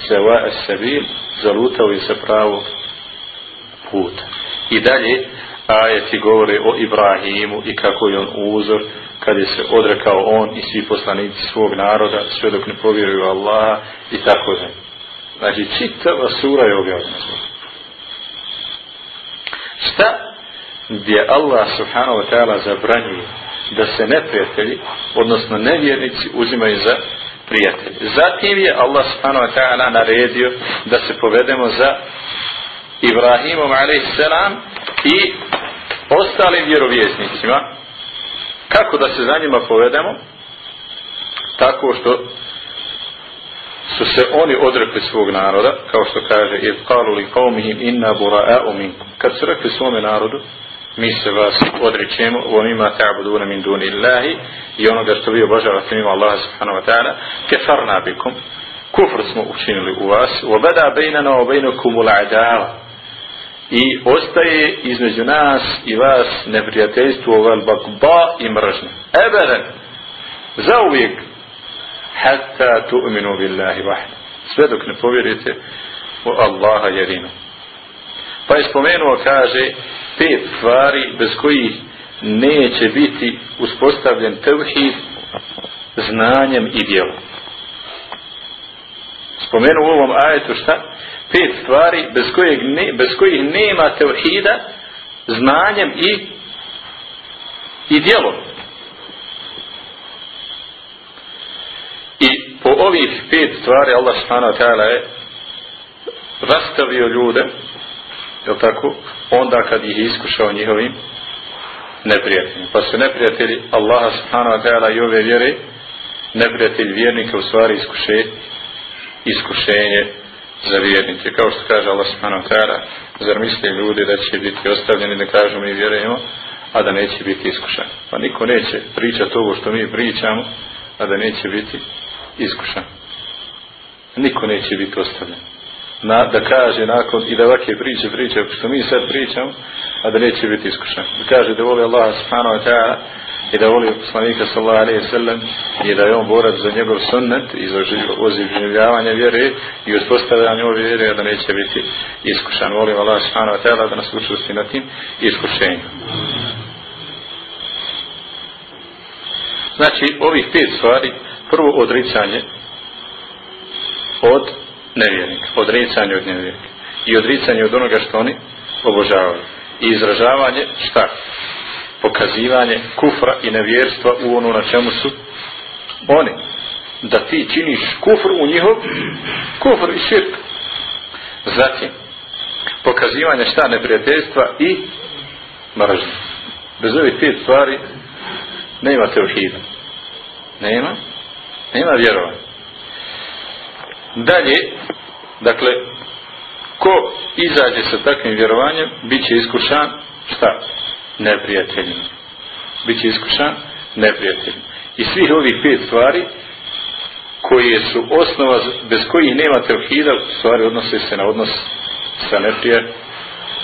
sawa as-sabil. Zalutao je se pravo put i dalje ajeti govore o Ibrahimu i kako je on uzor kad je se odrekao on i svi poslanici svog naroda sve dok ne povjeruju Allaha i tako da. Znači, čitava sura je objavljena. Šta gdje Allah subhanahu wa ta'ala zabranjuje da se neprijatelji, odnosno nevjernici, uzimaju za prijatelje. Zatim je Allah subhanahu wa ta'ala naredio da se povedemo za Ibrahimom a.s i ostalim vjerovjesnicima. Kako da se za njima povedemo? Tako što su se oni odrekli svog naroda, kao što kaže id qalu li inna bura'a'u minkum. Kad su rekli svome narodu, mi se vas odričemo wa mimma ta'buduna min duni Allahi i onoga što vi obožavate mimo Allaha subhanahu wa ta'ala, kefarna bikum. Kufr smo učinili u vas, wa bada bejnana wa bainakum al-adawa. I ostaje između nas i vas neprijateljstvo vel bagba i mržnja. Ebeden, za uvijek hatta tu'minu billahi wahda. Sve dok ne povjerite u Allaha jedino. Pa je spomenuo kaže pet stvari bez kojih neće biti uspostavljen tevhid znanjem i djelom. Spomenuo u ovom ajetu šta? Pet stvari bez, kojeg ne, bez kojih nema tevhida znanjem i i djelom I po ovih pet stvari Allah subhanahu wa ta'ala je rastavio ljude, je tako, onda kad ih iskušao njihovim neprijateljima. Pa su neprijatelji Allaha subhanahu wa ta'ala i ove vjere, neprijatelj vjernika u stvari iskuše, iskušenje za vjernike. Kao što kaže Allah subhanahu wa ta'ala, zar misle ljudi da će biti ostavljeni da kažu mi vjerujemo, a da neće biti iskušan. Pa niko neće pričati ovo što mi pričamo, a da neće biti iskušan. Niko neće biti ostavljen. Na, da kaže nakon i da ovakve priče priče, što mi sad pričamo, a da neće biti iskušan. Da kaže da voli Allah subhanahu wa ta'ala i da voli poslanika sallallahu alaihi sallam i da je on borac za njegov sunnet i za oživljavanje vjere i uspostavljanje ove vjere, da neće biti iskušan. Volim Allah subhanahu wa ta'ala da nas učusti na tim iskušenjima. Znači, ovih pet stvari prvo odricanje od nevjernika, odricanje od nevjernika i odricanje od onoga što oni obožavaju i izražavanje šta? Pokazivanje kufra i nevjerstva u ono na čemu su oni. Da ti činiš kufr u njihov kufr i širk. Zatim, pokazivanje šta neprijateljstva i mržnje. Bez ovih pet stvari nema teuhida. Nema nema vjerovanja. Dalje, dakle, ko izađe sa takvim vjerovanjem, bit će iskušan, šta? Neprijateljima. Biće iskušan neprijateljima. I svih ovih pet stvari koje su osnova bez kojih nema tevhida, stvari odnose se na odnos sa neprije,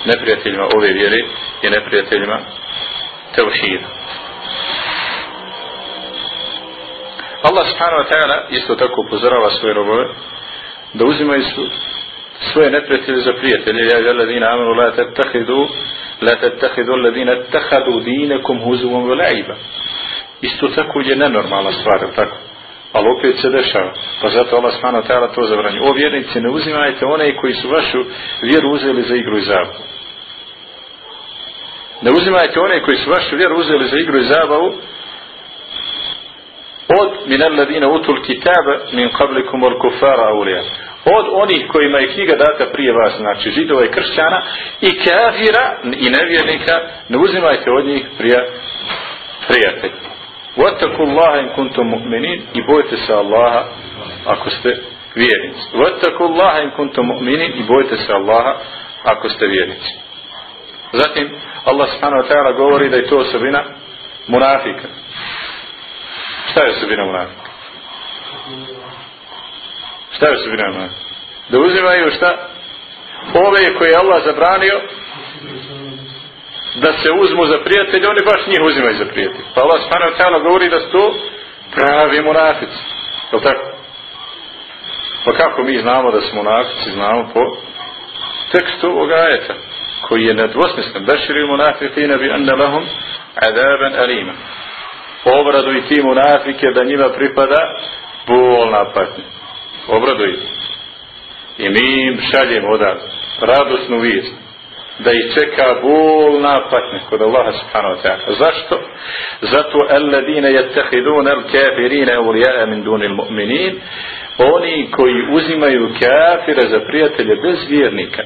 neprijateljima ove vjere i neprijateljima tevhida. Allah subhanahu wa ta'ala isto tako upozorava svoje robove da uzimaju su svoje neprijatelje za prijatelje ja je ladina amanu la tattahidu la tattahidu ladina attahadu dinakum huzuvom velaiba isto tako je nenormalna stvar tako ali opet se dešava pa zato Allah subhanahu wa ta'ala to zabranju o vjernici ne uzimajte one koji su vašu vjeru uzeli za igru i zabavu ne uzimajte one koji su vašu vjeru uzeli za igru i zabavu od min alladina utul kitaba min qablikum wal kufara awliya od onih kojima je knjiga data prije vas znači židova i kršćana i kafira i nevjernika ne uzimajte od njih prija, prijatelj. Wattaku Allaha in kuntum mu'minin i bojte se Allaha ako ste vjernici. Wattaku Allaha in kuntum mu'minin i bojte se Allaha ako ste vjernici. Zatim Allah subhanahu wa ta'ala govori da je to osobina munafika. Šta je osobina munafika? Šta je osobina munafika? Da uzimaju šta? Ove koje je Allah zabranio da se uzmu za prijatelje, oni baš njih uzimaju za prijatelje. Pa Allah subhanahu ta'ala govori da su to pravi munafici. Je li tako? Pa kako mi znamo da smo munafici? Znamo po tekstu ovog ajeta koji je nedvosmislen. Beširi munafikina bi anna lahum adaban alima Obraduj ti munafike da njima pripada bolna patnja obraduju. i mi im šaljemo odavde radosnu vijest da ih čeka bolna patnja kod Allaha subhanahu wa ta'ala. Zašto? Zato alladine yattahidun al-kafirina awliya'a min dunil mu'minin oni koji uzimaju kafire za prijatelje bez vjernika.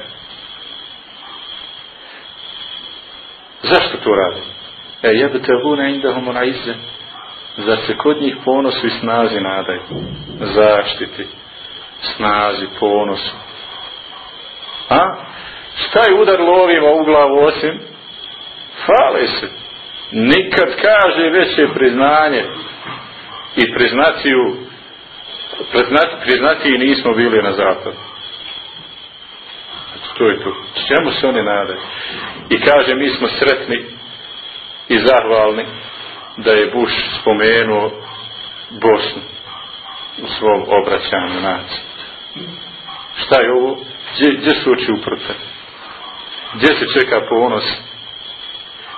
Zašto to radi? E jebtaguna indahum al-izza. Zar se kod njih ponosu i snazi nadaju? Zaštiti, snazi, ponosu. A? Šta je udar lovima u glavu osim? Fale se. Nikad kaže veće priznanje i priznaciju priznati, priznati i nismo bili na zapadu. To je to. Čemu se oni nadaju? I kaže mi smo sretni i zahvalni da je Bush spomenuo Bosnu u svom obraćanju naciju. Šta je ovo? Gdje, gdje su oči uprte? Gdje se čeka ponos?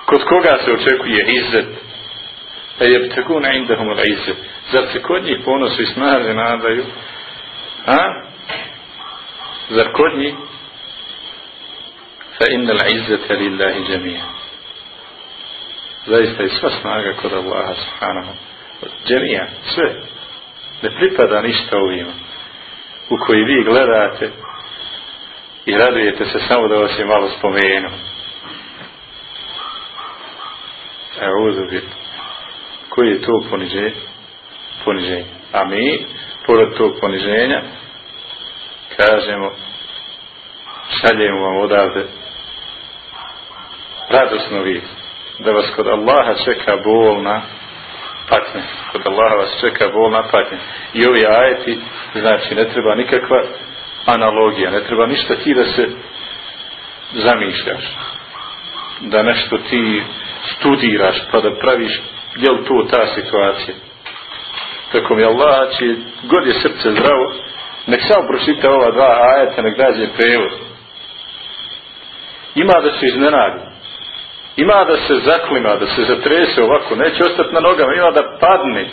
Kod koga se očekuje izzet? E je tako na indahum la izzet. Zar se kod njih ponosu i snaze nadaju? A? Zar kod njih? Fa inna la izzete lillahi džemija zaista je sva snaga kod Allaha subhanahu džemija, sve ne pripada ništa ovima u koji vi gledate i radujete se samo da vas je malo spomenu evo uzubit koji je to poniženje? Poniženje. A mi pored tog poniženja kažemo šaljemo vam odavde radosno vid da vas kod Allaha čeka bolna patnja. Kod Allaha vas čeka bol patnja. I ovi ajeti, znači, ne treba nikakva analogija, ne treba ništa ti da se zamišljaš. Da nešto ti studiraš, pa da praviš, je li to ta situacija? Tako mi Allah, će god je srce zdravo, nek samo pročita ova dva ajeta, nek dađe prevod. Ima da se iznenadi ima da se zaklima, da se zatrese ovako, neće ostati na nogama, ima da padne,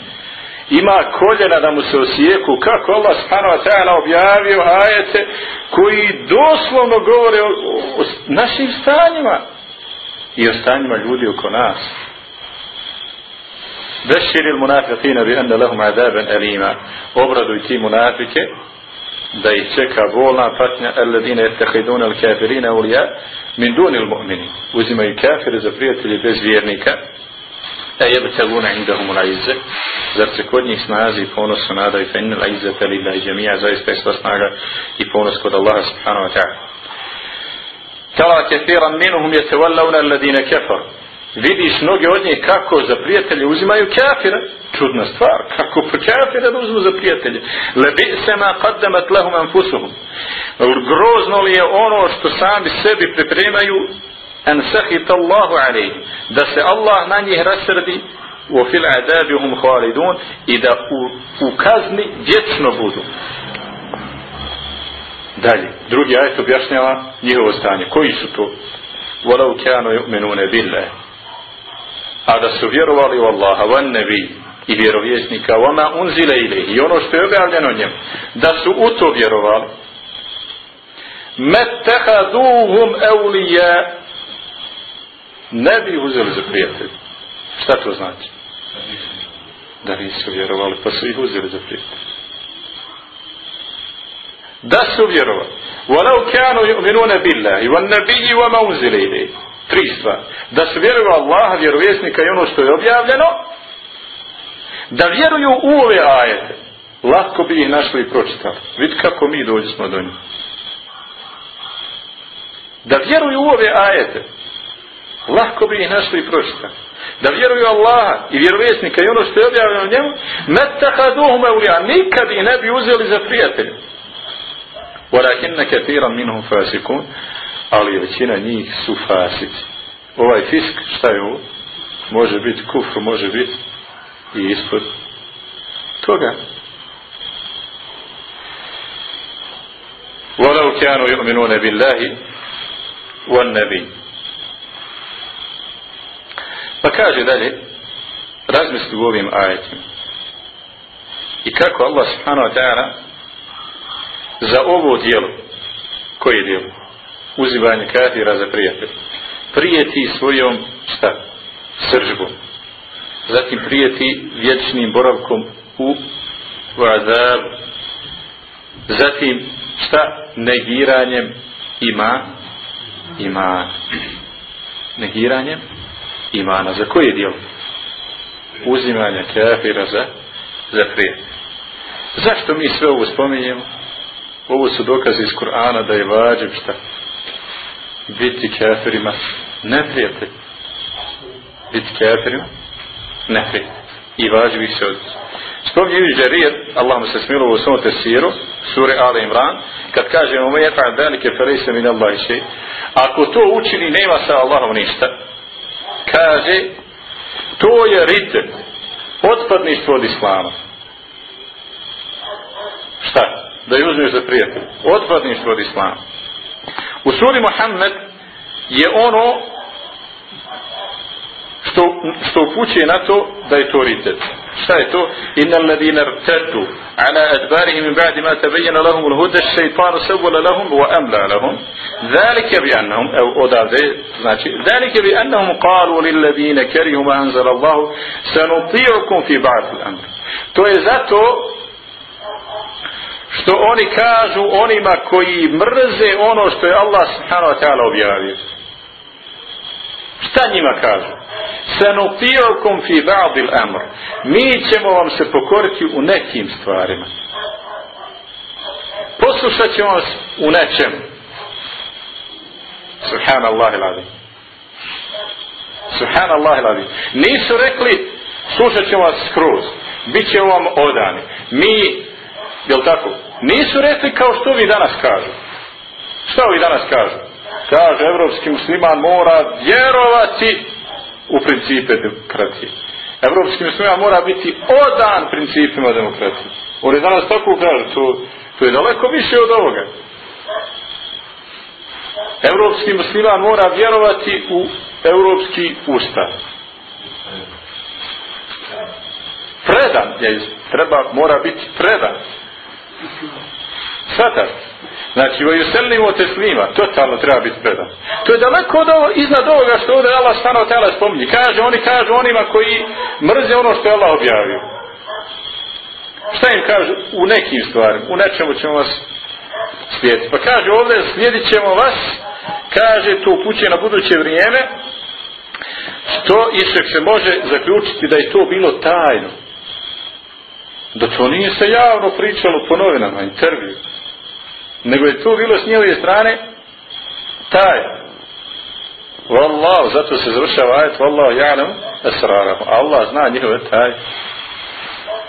ima koljena da mu se osijeku, kako Allah subhanahu wa ta'ala objavio ajete koji doslovno govore o, o, o našim stanjima i o stanjima ljudi oko nas. Beširil munafiqina bi anna lahum adaban alima. Obraduj ti munafike da ih čeka bolna patnja alladine ettehiduna al kafirina ulija min duni il mu'mini uzimaju kafire za prijatelje bez vjernika a jebe teluna indahum ula izze zar se kod njih snazi i ponos su nadaju fa inna la izze tali la iđamija zaista je sva snaga i ponos kod Allaha subhanahu wa ta'ala ترى كثيرا منهم يتولون الذين كفروا vidiš mnoge od njih kako za prijatelje uzimaju kafira. Čudna stvar, kako po kafira da uzmu za prijatelje. Lebi se ma qaddamat lahum anfusuhum. Grozno li je ono što sami sebi pripremaju an sahita Allahu alaihi. Da se Allah na njih rasrdi u fil adabihum khalidun i da u, u kazni vječno budu. Dalje, drugi ajet objašnjava njihovo stanje. Koji su to? ولو كانوا يؤمنون بالله A da su vjerovali u Allaha, van nebi i vjerovjesnika, vama unzile ili i ono što je objavljeno njemu, da su u to vjerovali, mettehaduhum eulije ne bi uzeli za prijatelj. Šta to znači? Da nisu vjerovali, pa su ih uzeli za prijatelj da su vjerovali. Walau kanu yu'minuna billahi wan nabiyyi wa ma unzila ilayhi tri stvari. Da se vjeruju Allaha, vjerovjesnika i ono što je objavljeno, da vjeruju u ove ajete, lako bi ih našli i pročitali. Vidite kako mi dođi smo do njih. Da vjeruju u ove ajete, lako bi ih našli i pročitali. Da vjeruju Allaha i vjerovjesnika i ono što je objavljeno njemu, metaha duhume ulija, nikad ih ne bi uzeli za prijatelje. وَرَكِنَّ كَثِيرًا مِنْهُمْ fasikun, ali većina njih su fasici. Ovaj fisk, šta je ovo? Može biti kufr, može biti i ispod toga. وَلَوْ كَانُوا يُؤْمِنُونَ بِاللَّهِ وَالنَّبِي Pa kaže dalje, razmisli u ovim ajetima. I kako Allah subhanahu wa ta'ala za ovo dijelo koje je dijelo Uzivanje kafira za prijatelja. prijeti svojom šta sržbom zatim prijeti vječnim boravkom u vazab zatim šta negiranjem ima ima negiranjem imana za koje dijelo uzimanja kafira za za prijatelja. zašto mi sve ovo spominjemo Ovo su dokazi iz Kur'ana da je vađiv šta? Biti kafirima neprijatelj. Biti kafirima neprijatelj. I vađiv ih se odbiti. je Đarijet, Allah mu se smilovo u svom tesiru, sure Ali Imran, kad kaže mu je fa velike ferejse min Allah še, ako to učini, nema sa Allahom ništa. Kaže, to je rite, otpadništvo od Islama. Šta? da ju uzmeš za prijatelj. Otpadništvo od islama. U suri Muhammed je ono što, što upućuje na to da je to ritet. Šta je to? Inna alladhina rtaddu ala adbarihim min ba'di ma tabayyana lahum al-huda ash-shaytanu sawwala lahum wa amla lahum dhalika bi annahum aw odavde znači dhalika bi annahum qalu lil ladina karihu ma anzala Allah sanuti'ukum fi ba'd al-amr to je zato što oni kažu onima koji mrze ono što je Allah subhanahu wa ta'ala objavio. Šta njima kažu? Sanutiyokum fi ba'dil amr. Mi ćemo vam se pokoriti u nekim stvarima. Poslušat ćemo vas u nečem. Subhanallah iladim. Subhanallah iladim. Nisu rekli slušat ćemo vas skroz. Biće vam odani. Mi Jel tako? Nisu rekli kao što vi danas kažu. Šta vi danas kažu? Kaže, evropski musliman mora vjerovati u principe demokratije. Evropski musliman mora biti odan principima demokratije. Oni danas tako kažu, to, to je daleko više od ovoga. Evropski musliman mora vjerovati u evropski ustav. Predan, je, treba, mora biti predan. Svatat. Znači, voju selimo te slima, totalno treba biti predan. To je daleko od ovo, iznad ovoga što ovdje Allah stano tela spominje. Kaže, oni kažu onima koji mrze ono što je Allah objavio. Šta im kažu? U nekim stvarima, u nečemu ćemo vas slijediti. Pa kaže ovdje, slijedit ćemo vas, kaže, to upućuje na buduće vrijeme, što išek se može zaključiti da je to bilo tajno da to nije se javno pričalo po novinama, intervju, nego je to bilo s njeve strane taj. Wallahu, zato se završava ajet, Wallahu ja'lam esrarahum. Allah zna njihove taj.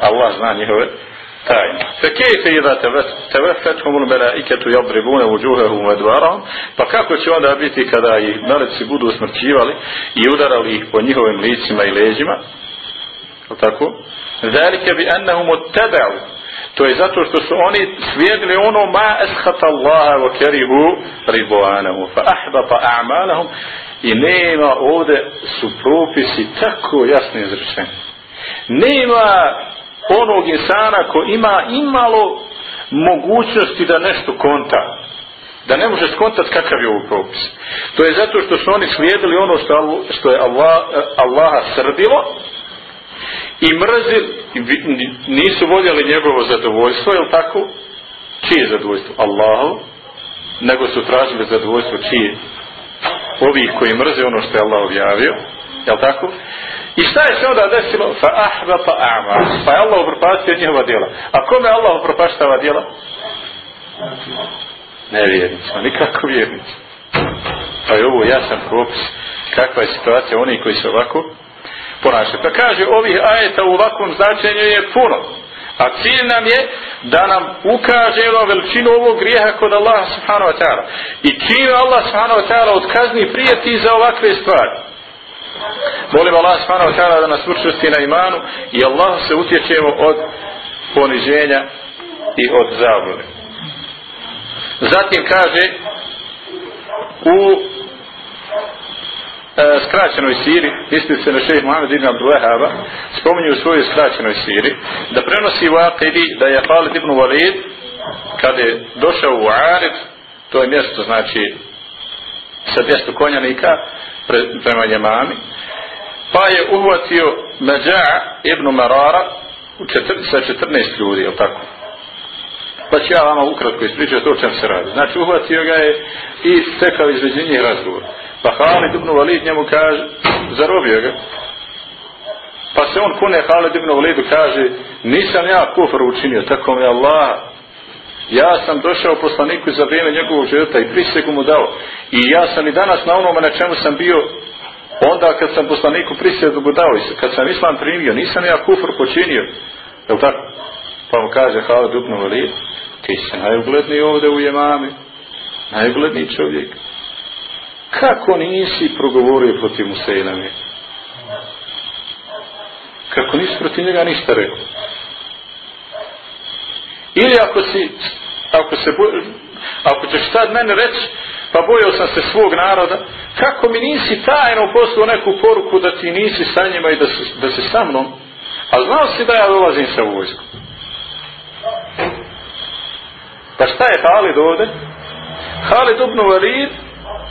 Allah zna njihove tajne. Fe kejfe idha tevefethum ul melaiketu jabribune uđuhehum vedvarahum, pa kako će onda biti kada ih meleci budu smrćivali i udarali ih po njihovim licima i leđima? Tako? Zalike bi annahum otteba'u To je zato što su oni svijedili ono ma eshata Allaha wa kerihu ribuanahu fa ahbata a'malahum i nema ovde su propisi tako jasno izrečeni. Nema onog insana ko ima imalo mogućnosti da nešto konta. Da ne može skontati kakav je ovo propis. To je zato što su oni slijedili ono što, što je Allah, eh, Allaha srdilo i mrzili, nisu voljeli njegovo zadovoljstvo, je tako? Čije zadovoljstvo? Allahu, nego su tražili zadovoljstvo čije? Ovih koji mrze ono što je Allah objavio, je tako? I šta je se onda desilo? Fa ahva pa a'ma. Pa je Allah upropastio njihova djela. A kome Allah upropaštava djela? Ne vjernicima, nikako vjernicima. Pa je ovo jasan propis kakva je situacija onih koji se ovako ponašati. Pa kaže, ovih ajeta u ovakvom značenju je puno. A cilj nam je da nam ukaže na veličinu ovog grijeha kod Allaha subhanahu wa ta'ala. I čim Allah subhanahu wa ta'ala odkazni prijeti za ovakve stvari. Molim Allah subhanahu wa ta'ala da nas učvrsti na imanu i Allah se utječemo od poniženja i od zablude. Zatim kaže u e, skraćenoj siri, misli se na šejh Muhammed ibn Abdullahaba, spominju u svojoj skraćenoj siri, da prenosi u Aqidi da je Khalid ibn Walid, kada je došao u Arid, to je mjesto, znači, sa mjesto konjanika, pre, prema njemami, pa je uhvatio Međa ibn Marara četir, sa 14 ljudi, je tako? Pa ću ja vama ukratko ispričati to o čem se radi. Znači, uhvatio ga je i stekao između njih razgovor. Pa Halid ibn Walid njemu kaže, zarobio ga. Pa se on kune Halid ibn Walidu kaže, nisam ja kufr učinio, tako mi Allah. Ja sam došao poslaniku za vrijeme njegovog života i prisegu mu dao. I ja sam i danas na onome na čemu sam bio, onda kad sam poslaniku prisegu mu dao, kad sam islam primio, nisam ja kufr počinio. Je tako? Pa mu kaže Halid ibn Walid, ti si najugledniji ovde u jemami, najugledniji čovjek kako nisi progovorio protiv Musejlame? Kako nisi protiv njega ništa rekao? Ili ako si, ako se boj, ako ćeš sad mene reći, pa bojao sam se svog naroda, kako mi nisi tajno poslao neku poruku da ti nisi sa njima i da, si, da si sa mnom, a znao si da ja dolazim sa vojskom? Pa šta je Halid ovdje? Halid ibn Walid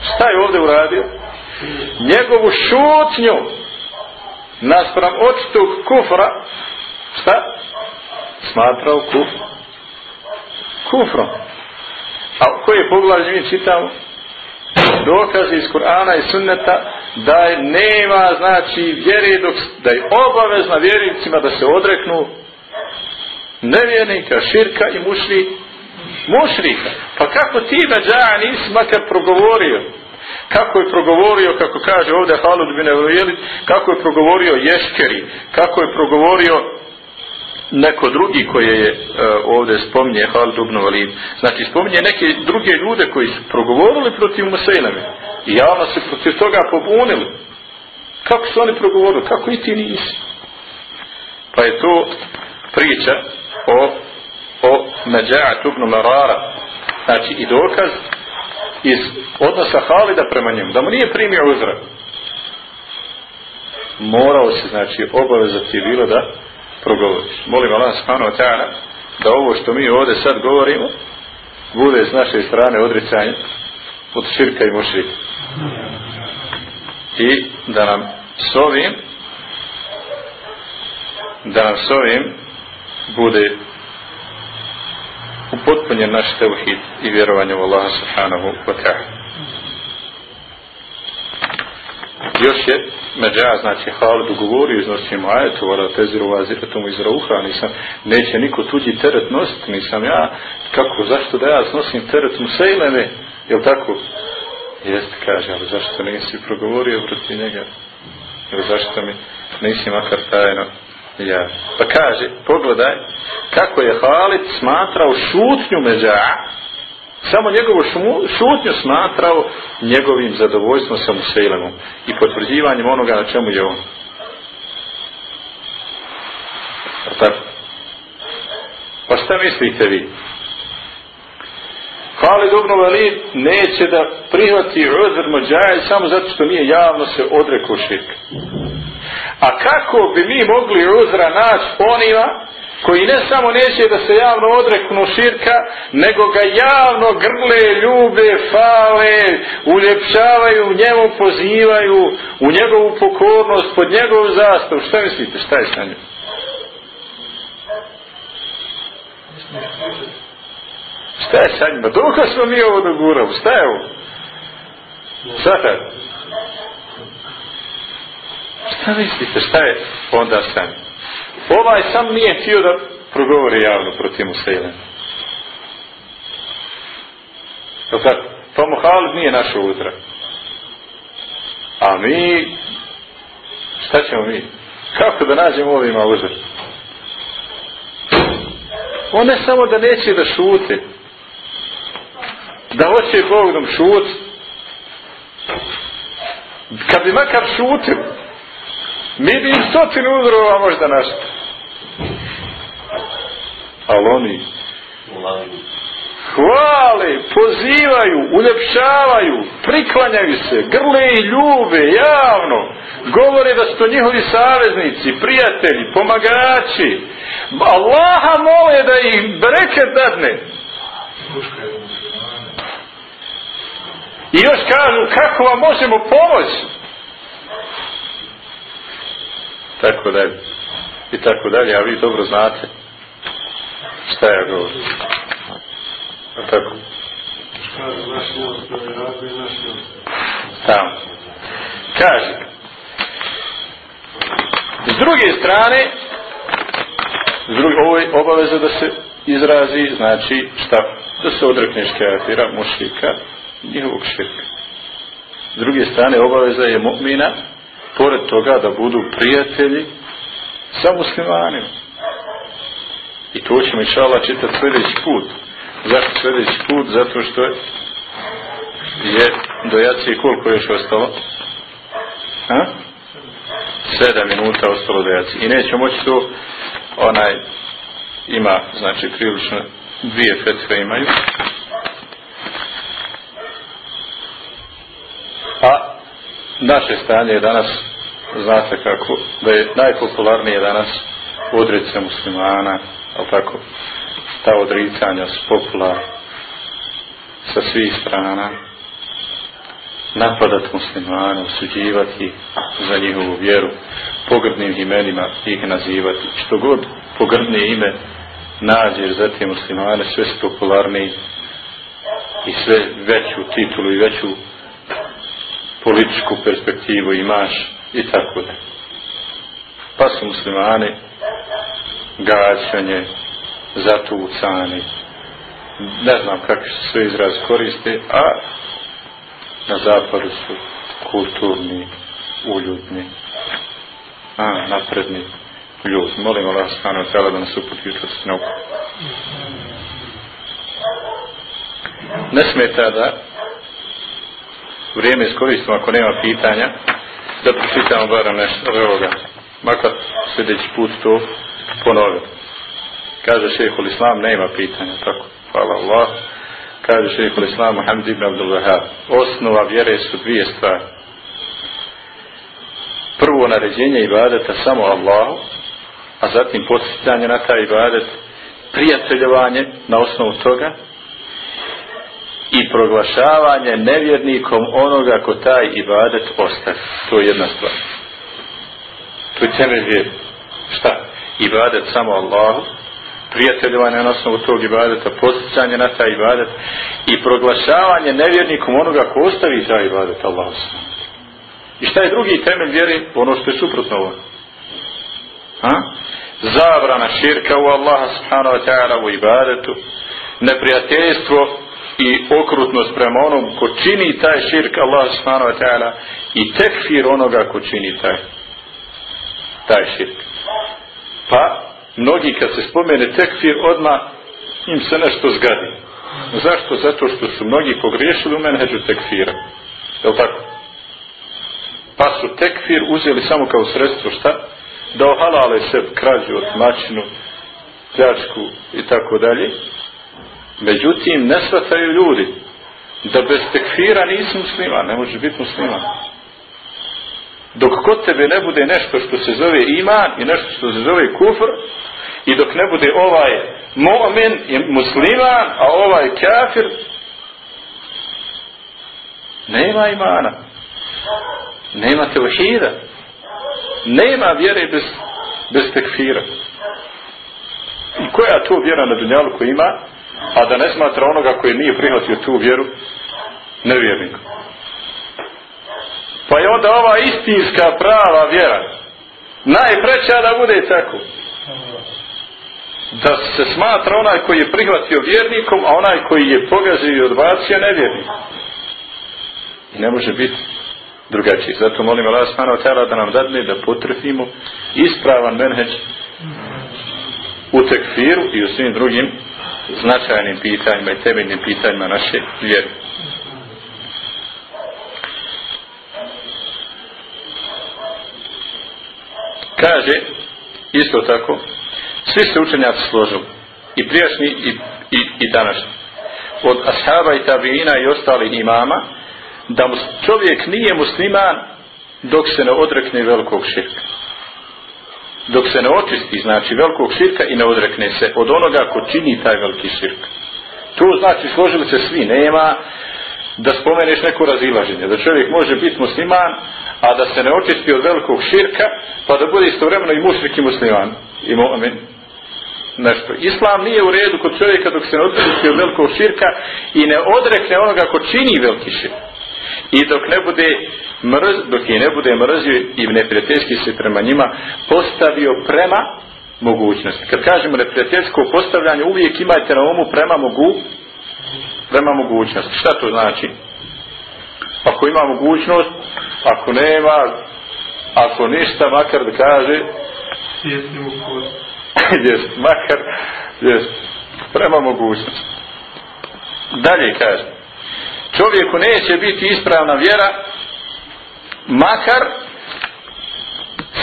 Šta je ovdje uradio? Njegovu šutnju naspram očitog kufra šta? Smatrao kuf kufrom. A koji poglavlje mi čitamo? Dokazi iz Kur'ana i sunneta da je nema znači vjeri dok, da je obavezna vjernicima da se odreknu nevjernika, širka i mušli mušrika. Pa kako ti međa nisi makar progovorio? Kako je progovorio, kako kaže ovdje Halud bin Evlijeli, kako je progovorio Ješkeri, kako je progovorio neko drugi koji je uh, ovdje spominje Halud ibn Valid. Znači spominje neke druge ljude koji su progovorili protiv Musejname i javno se protiv toga pobunili. Kako su oni progovorili? Kako i ti nisi? Pa je to priča o o Međa'at ibn Marara. Znači i dokaz iz odnosa Halida prema njemu da mu nije primio uzra. Morao se znači obavezati je bilo da progovoriš. Molim Allah subhanahu wa ta'ala da ovo što mi ovdje sad govorimo bude s naše strane odricanje od širka i mušrika. I da nam s ovim da nam s ovim bude upotpunjen naš tevhid i vjerovanje u Allaha subhanahu wa ta'ala. Još je međa, znači Halid ugovorio iznosim ajetu, vada teziru vaziretom iz rauha, nisam, neće niko tuđi teret nositi, nisam ja, kako, zašto da ja nosim teret Musejleme, jel tako? Jeste, kaže, ali zašto nisi progovorio protiv njega? Ili zašto mi nisi makar tajno ja. Pa kaže, pogledaj, kako je Halid smatrao šutnju međa, samo njegovu šutnju smatrao njegovim zadovoljstvom sa Musejlemom i potvrđivanjem onoga na čemu je on. Tako. Pa šta mislite vi? Halid ibn Walid neće da prihvati Uzr Mođaja samo zato što nije javno se odrekao širka. A kako bi mi mogli Uzra naći onima koji ne samo neće da se javno odreknu širka, nego ga javno grle, ljube, fale, uljepšavaju, njemu pozivaju, u njegovu pokornost, pod njegov zastav. Šta mislite, šta je sa njim? Šta je sa njima? Dok smo mi ovo dogurali? Šta je ovo? Šta je? Šta mislite? Šta je onda sa? Ovaj sam nije htio da progovori javno protiv Musailema. Jel tako? Pa Muhalid nije našo utra. A mi, šta ćemo mi? Kako da nađemo ovima uzor? On ne samo da neće da šute, da hoće Bog da šut, kad bi makar šutil, mi bi im stotinu uzrova možda našli. Ali oni hvale, pozivaju, uljepšavaju, priklanjaju se, grle i ljube, javno, govore da su to njihovi saveznici, prijatelji, pomagači, Allaha mole da ih breket dadne. I još kažu kako vam možemo pomoći. Tako dalje. I tako dalje, a vi dobro znate šta ja govorim. A tako. Tamo. Kaže. S druge strane, s druge, ovo je obaveza da se izrazi, znači šta? Da se odrekneš kafira, mušlika, njihovog širka. S druge strane, obaveza je mu'mina, pored toga da budu prijatelji sa muslimanima. I to ćemo inša Allah čitati sljedeći put. Zašto sljedeći put? Zato što je do jacije koliko još ostalo? Ha? Sedam minuta ostalo do jacije. I nećemo moći to onaj ima, znači, prilično dvije fetve imaju. A naše stanje je danas, znate kako, da je najpopularnije danas odrice muslimana, ali tako, ta odricanja su popular sa svih strana, napadat muslimana, osuđivati za njihovu vjeru, pogrdnim imenima ih nazivati, što god pogrdne ime nađeš za te muslimane, sve su popularniji i sve veću titulu i veću političku perspektivu imaš i tako da. Pa su muslimani gaćanje, zatucani, ne znam kakvi se sve izraz koriste, a na zapadu su kulturni, uljudni, a napredni ljudi. Molim Allah subhanahu tela da nas uputi učvrsti nauku. Ne smeta da vrijeme iskoristimo ako nema pitanja da pročitamo barem nešto od ovoga. Makar sljedeći put to ponovim. Kaže šehhul Islam, nema pitanja, tako. Hvala Allah. Kaže šehhul Islam, Muhammed ibn Abdul Wahab. Osnova vjere su dvije stvari. Prvo naređenje ibadeta samo Allahu, a zatim podsjećanje na taj ibadet, prijateljevanje na osnovu toga i proglašavanje nevjernikom onoga ko taj ibadet ostavi. To je jedna stvar. To je temelj vjeri. Šta? Ibadet samo Allahu, prijateljovanje na osnovu tog ibadeta, posjećanje na taj ibadet i proglašavanje nevjernikom onoga ko ostavi taj ibadet Allahu. I šta je drugi temelj vjeri? Ono što je suprotno ovo. Ha? Zabrana širka u Allaha subhanahu wa ta'ala u ibadetu, neprijateljstvo i okrutnost prema onom ko čini taj širk Allah subhanahu wa ta'ala i tekfir onoga ko čini taj taj širk. Pa, mnogi kad se spomene tekfir, odma im se nešto zgadi. Zašto? Zato što su mnogi pogriješili u menheđu tekfira. Je li tako? Pa su tekfir uzeli samo kao sredstvo šta? Da ohalale se krađu od mačinu, pljačku i tako dalje. Međutim, ne shvataju ljudi da bez tekfira nisi musliman, ne može biti musliman. Dok kod tebe ne bude nešto što se zove iman i nešto što se zove kufr i dok ne bude ovaj mu'min i musliman, a ovaj kafir, nema imana. Nema tevhida. Nema vjere bez, bez tekfira. I koja to vjera na dunjalu koja ima, a da ne smatra onoga koji nije prihvatio tu vjeru, nevjernikom. Pa je onda ova istinska prava vjera najpreća da bude tako. Da se smatra onaj koji je prihvatio vjernikom, a onaj koji je pogazio i odbacio nevjernikom. I ne može biti drugačiji. Zato molim Allah subhanahu wa ta'ala da nam dadne da potrefimo ispravan menheđ u tekfiru i u svim drugim značajnim pitanjima i temeljnim pitanjima naše vjere. Kaže, isto tako, svi se učenjaci složili, i prijašnji i, i, i današnji, od ashaba i tabijina i ostalih imama, da čovjek nije musliman dok se ne odrekne velikog širka. Dok se ne očisti, znači, velikog širka i ne odrekne se od onoga ko čini taj veliki širk. Tu znači, složili se svi, nema da spomeneš neko razilaženje, da čovjek može biti musliman, a da se ne očisti od velikog širka, pa da bude istovremeno i mušrik i musliman. I mu'min. Nešto. Islam nije u redu kod čovjeka dok se ne očisti od velikog širka i ne odrekne onoga ko čini veliki širk. I dok ne bude mrz, dok je ne bude mrzio i neprijateljski se prema njima postavio prema mogućnosti. Kad kažemo neprijateljsko postavljanje, uvijek imajte na umu prema mogu, prema mogućnosti. Šta to znači? Ako ima mogućnost, ako nema, ako ništa, makar da kaže, Jesi kod. jest, makar, jest, prema mogućnosti. Dalje kaže, čovjeku neće biti ispravna vjera, makar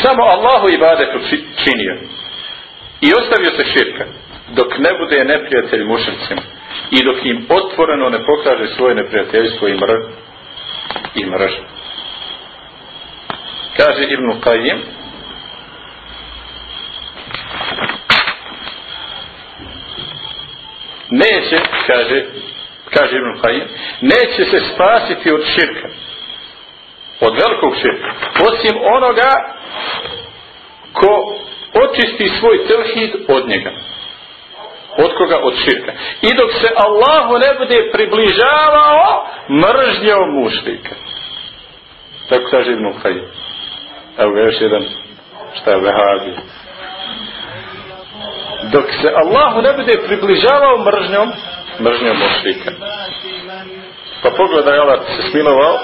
samo Allahu ibadetu činio. I ostavio se širka dok ne bude neprijatelj mušnicima i dok im otvoreno ne pokaže svoje neprijateljstvo i mr i mrž kaže Ibn Qajim neće kaže kaže Ibn Qajim neće se spasiti od širka od velikog širka osim onoga ko očisti svoj tevhid od njega od koga? Od širka. I dok se Allahu ne bude približavao mržnjom mušlika. Tako kaže Ibn Qajim. Evo ga još jedan šta je vehabi. Dok se Allahu ne bude približavao mržnjom, mržnjom mušlika. Pa pogledaj Allah se smilovao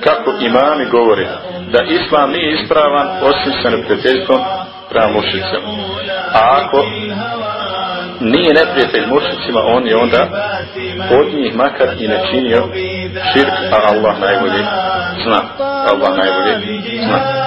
kako imami govori da islam nije ispravan osim sa neprijateljstvom prema mušicama. A ako nije neprijatelj mušicima, on je onda od njih makar i ne činio širk, a Allah najbolje zna. Allah najbolje zna.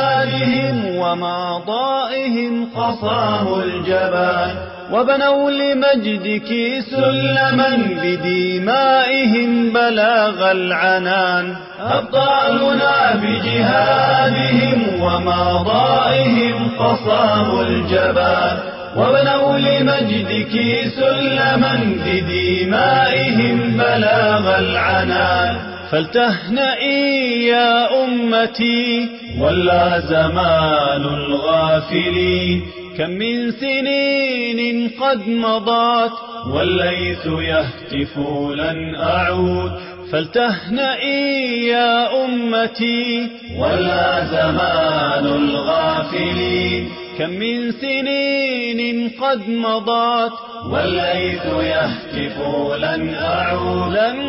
وماضائهم قصاه الجبال وبنوا لمجدك سلما بدمائهم بلاغ العنان. أبطالنا بجهادهم وماضائهم قصاه الجبال. وبنوا لمجدك سلما بدمائهم بلاغ العنان. فلتهنئي يا أمتي. ولا زمان الغافلين. كم من سنين قد مضت والليث يهتف لن أعود. فلتهنئي يا أمتي ولا زمان الغافلين. كم من سنين قد مضت والليث يهتف لن أعود لن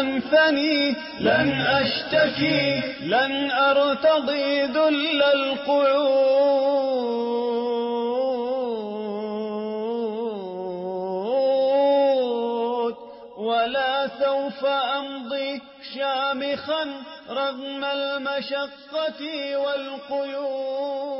أنثني لن أشتكي لن أرتضي ذل القعود. ولا سوف أمضي شامخا رغم المشقة والقيود.